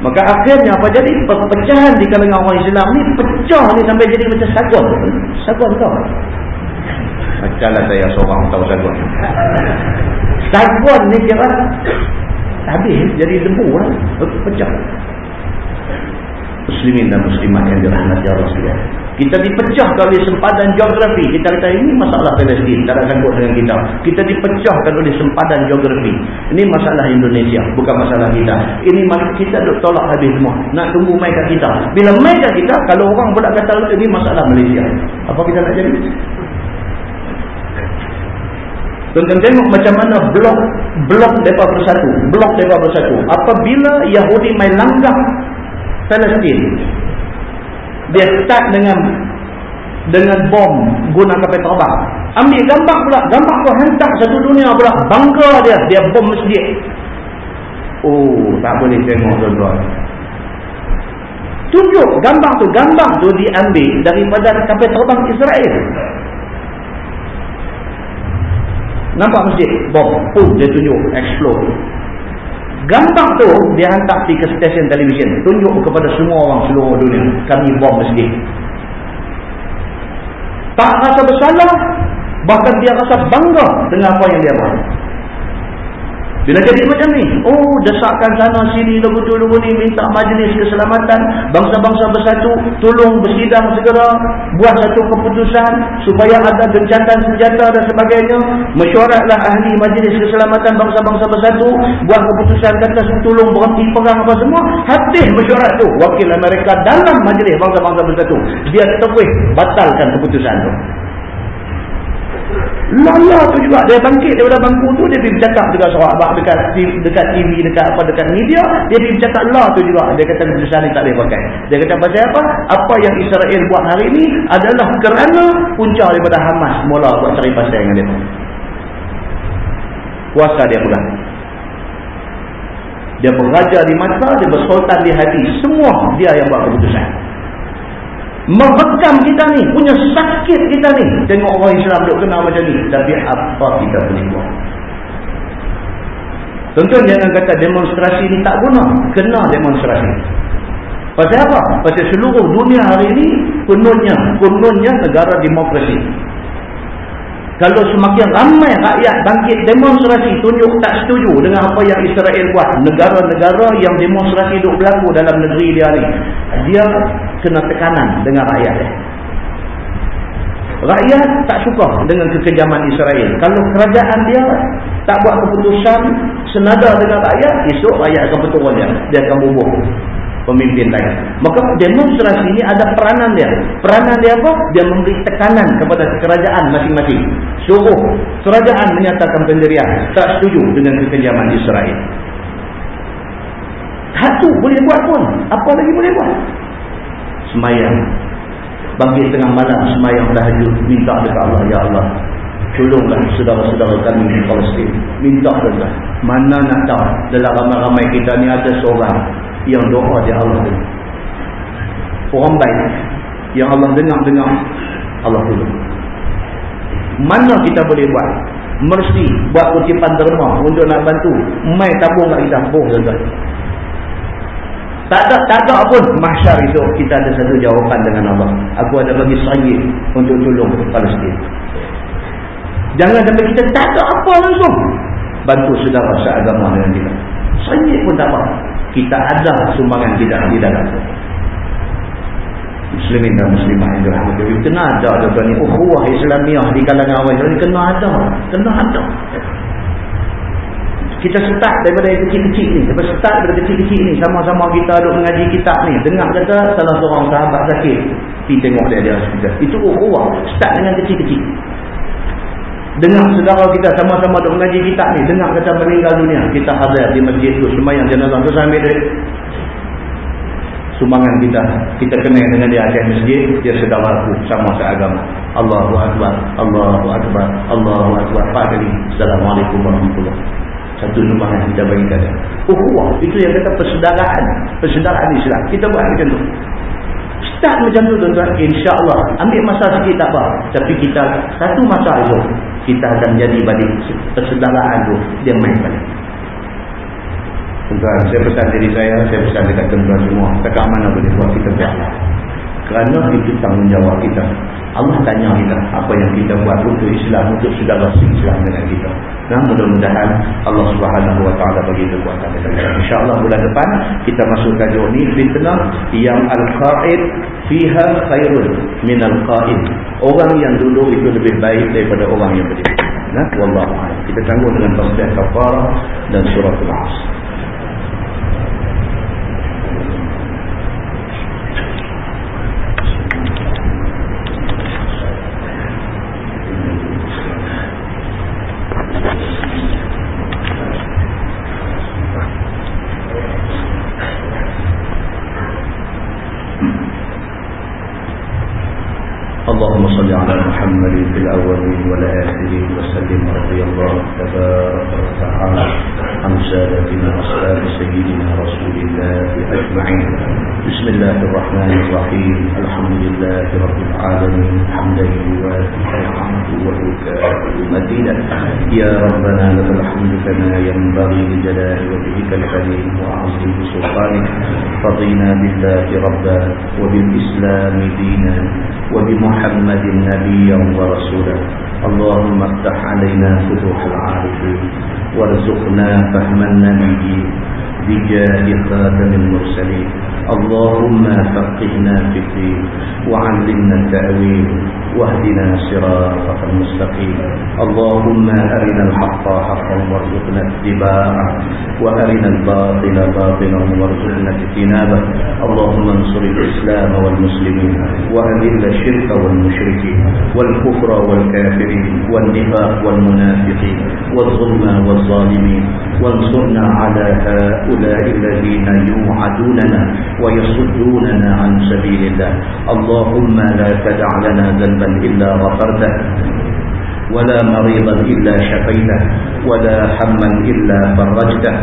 Maka akhirnya apa jadi? Perpecahan di kalangan orang Islam ni pecah ni sampai jadi macam sagon. Sagon kau. Macamlah saya seorang tahu sagon. Sagon ni kira habis jadi debu lah. Pecah. Muslimin dan muslimat yang dirahmati Allah sekalian. Kita dipecahkan oleh sempadan geografi. Kita kata ini masalah Palestin. Tak ada sanggup dengan kita. Kita dipecahkan oleh sempadan geografi. Ini masalah Indonesia. Bukan masalah kita. Ini kita duk tolak habis semua. Nak tunggu mai kat kita. Bila mai kat kita, kalau orang pula kata ini masalah Malaysia. Apa kita nak jadi? Tuan-tuan tengok macam mana blok blok mereka bersatu. Blok mereka bersatu. Apabila Yahudi main langkah Palestin Dia start dengan dengan bom guna kapal terbang. Ambil gambar pula. Gambar tu hantar satu dunia pula. Bangga dia. Dia bom masjid. Oh, tak boleh tengok tuan-tuan. Tunjuk gambar tu. Gambar tu diambil daripada kapal terbang Israel. Nampak masjid? Bom. Pum, dia tunjuk. Explode. Gambar tu dia hantar pergi ke stesen televisyen. Tunjuk kepada semua orang seluruh dunia. Kami bom masjid tak rasa bersalah bahkan dia rasa bangga dengan apa yang dia buat bila jadi macam ni oh desakan sana sini lugu-lugu ni minta majlis keselamatan bangsa-bangsa bersatu tolong bersidang segera buat satu keputusan supaya ada gencatan senjata dan sebagainya. Mesyuaratlah ahli majlis keselamatan bangsa-bangsa bersatu buat keputusan kata tolong berhenti perang apa semua. Habis mesyuarat tu wakil Amerika dalam majlis bangsa-bangsa bersatu. Dia terus batalkan keputusan tu Lala tu juga. Dia bangkit daripada bangku tu dia pergi bercakap dekat sahabat dekat dekat TV dekat apa dekat media dia pergi bercakap la tu juga. Dia kata keputusan ni tak boleh pakai. Dia kata pasal apa? Apa yang Israel buat hari ni adalah kerana punca daripada Hamas mula buat cari pasal dengan dia. Kuasa dia pegang. Dia beraja di mata dia bersultan di hati. Semua dia yang buat keputusan Merekam kita ni. Punya sakit kita ni. Tengok orang Islam duk kena macam ni. Tapi apa kita boleh buat? Tentu jangan kata demonstrasi ni tak guna. Kena demonstrasi. Pasal apa? Pasal seluruh dunia hari ini penuhnya. Penuhnya negara demokrasi. Kalau semakin ramai rakyat bangkit demonstrasi tunjuk tak setuju dengan apa yang Israel buat. Negara-negara yang demonstrasi duk berlaku dalam negeri dia ni. Dia kena tekanan dengan rakyat dia. Rakyat tak suka dengan kekejaman Israel. Kalau kerajaan dia tak buat keputusan senada dengan rakyat, esok rakyat akan berturun dia. Dia akan bubuh pemimpin lain. Maka demonstrasi ini ada peranan dia. Peranan dia apa? Dia memberi tekanan kepada kerajaan masing-masing. Suruh kerajaan menyatakan pendirian. Tak setuju dengan kekejaman Israel. Satu boleh buat pun. Apa lagi boleh buat? Semayang. Bangkit tengah malam semayang tahajud. Minta dekat Allah. Ya Allah. Tolonglah saudara-saudara kami di Palestin. Minta dekat. Mana nak tahu. Dalam ramai-ramai kita ni ada seorang yang doa dia Allah dengar. Orang baik yang Allah dengar-dengar Allah tolong. Mana kita boleh buat? Mersi buat kutipan derma untuk nak bantu. Mai tabung kat kita. Boh tuan Tak ada, tak ada pun mahsyar itu kita ada satu jawapan dengan Allah. Aku ada bagi sanggit untuk tolong Palestin. Jangan sampai kita tak ada apa langsung. Bantu saudara seagama dengan kita. Sanggit pun tak apa kita ada sumbangan kita di dalam. Muslimin dan muslimah yang dirahmati kena ada tuan ni. Ukhuwah islamiah di kalangan awal ini kena ada. Kena ada. Kita start daripada yang kecil-kecil ni. Daripada start daripada kecil-kecil ni. Sama-sama kita duduk mengaji kitab ni. Dengar kata salah seorang sahabat sakit pergi tengok dia dia hospital itu ukhuwah start dengan kecil-kecil Dengar saudara kita sama-sama duk mengaji kitab ni. Dengar kata meninggal dunia. Kita hadir di masjid tu. Semayang jenazah. Terus ambil duit. Sumbangan kita. Kita kenal dengan dia akhir masjid. Dia saudara aku. Sama seagama. Allahu Akbar. Allahu Akbar. Allahu Akbar. Kali. Assalamualaikum warahmatullahi Satu sumbangan kita bagi kata. Uhuah. Itu yang kata persaudaraan. Persaudaraan Islam. Kita buat macam tu. Start macam tu tuan-tuan. InsyaAllah. Ambil masa sikit tak apa. Tapi kita satu masa itu. Kita akan jadi balik persaudaraan tu. Dia main balik. Tuan-tuan. Saya pesan diri saya. Saya pesan dekat tuan-tuan semua. Dekat mana boleh buat kita buat. Kerana itu tanggungjawab kita. Allah tanya kita apa yang kita buat untuk Islam untuk saudara Islam dengan kita. Dan mudah-mudahan Allah Subhanahu Wa Taala bagi kekuatan kita. Insya-Allah bulan depan kita masuk tajuk ni fitnah yang al-qa'id fiha khairun min al-qa'id. Orang yang duduk itu lebih baik daripada orang yang berdiri. Nah, wallahu a'lam. Kita tangguh dengan tasbih kafarah dan surah al-'asr. صل على محمد في الأولين والآخرين وسلم رضي الله تبارك وتعالى. عن سادتنا أصحاب سيدنا رسول الله أجمعين. بسم الله الرحمن الرحيم. الحمد لله رب العالمين. حمدا يوافي نعمه ويكافئ مزيدا يا ربنا لك الحمد كما ينبغي لجلال وجهك الكريم وعظيم سلطانك. رضينا بالله ربا وبالإسلام دينا وبمحمد نبيا ورسولا. اللهم افتح علينا فتوح العارفين وارزقنا فهم النبيين. بجاه خاتم المرسلين. اللهم فقهنا في الدين وعلمنا التأويل واهدنا صراطك المستقيم. اللهم أرنا الحق حقا وارزقنا اتباعه وأرنا الباطل باطلا وارزقنا اجتنابه. اللهم انصر الإسلام والمسلمين وأذل الشرك والمشركين والكفر والكافرين والنفاق والمنافقين والظلم والظالمين. وانصرنا على هؤلاء الذين يوعدوننا ويصدوننا عن سبيل الله. اللهم لا تدع لنا ذنبا إلا غفرته. ولا مريضا إلا شفيته ولا حما إلا فرجته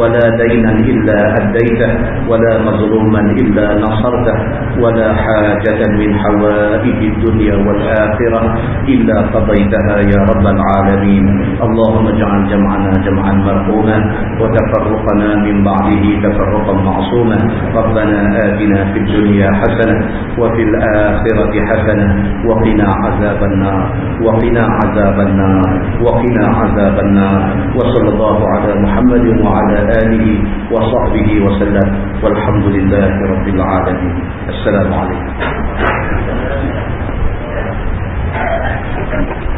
ولا دينا إلا أديته ولا مظلوما إلا نصرته ولا حاجة من حوائج الدنيا والآخرة إلا قضيتها يا رب العالمين. اللهم اجعل جمعنا جمعا مرحوما وتفرقنا من بعده تفرقا معصوما. ربنا آتنا في الدنيا حسنة وفي الآخرة حسنة وقنا عذاب النار وقنا عذاب النار. وقنا عذاب النار. وصلى الله على محمد وعلى آله وصحبه وسلم. والحمد لله رب العالمين. السلام عليكم. Thank you.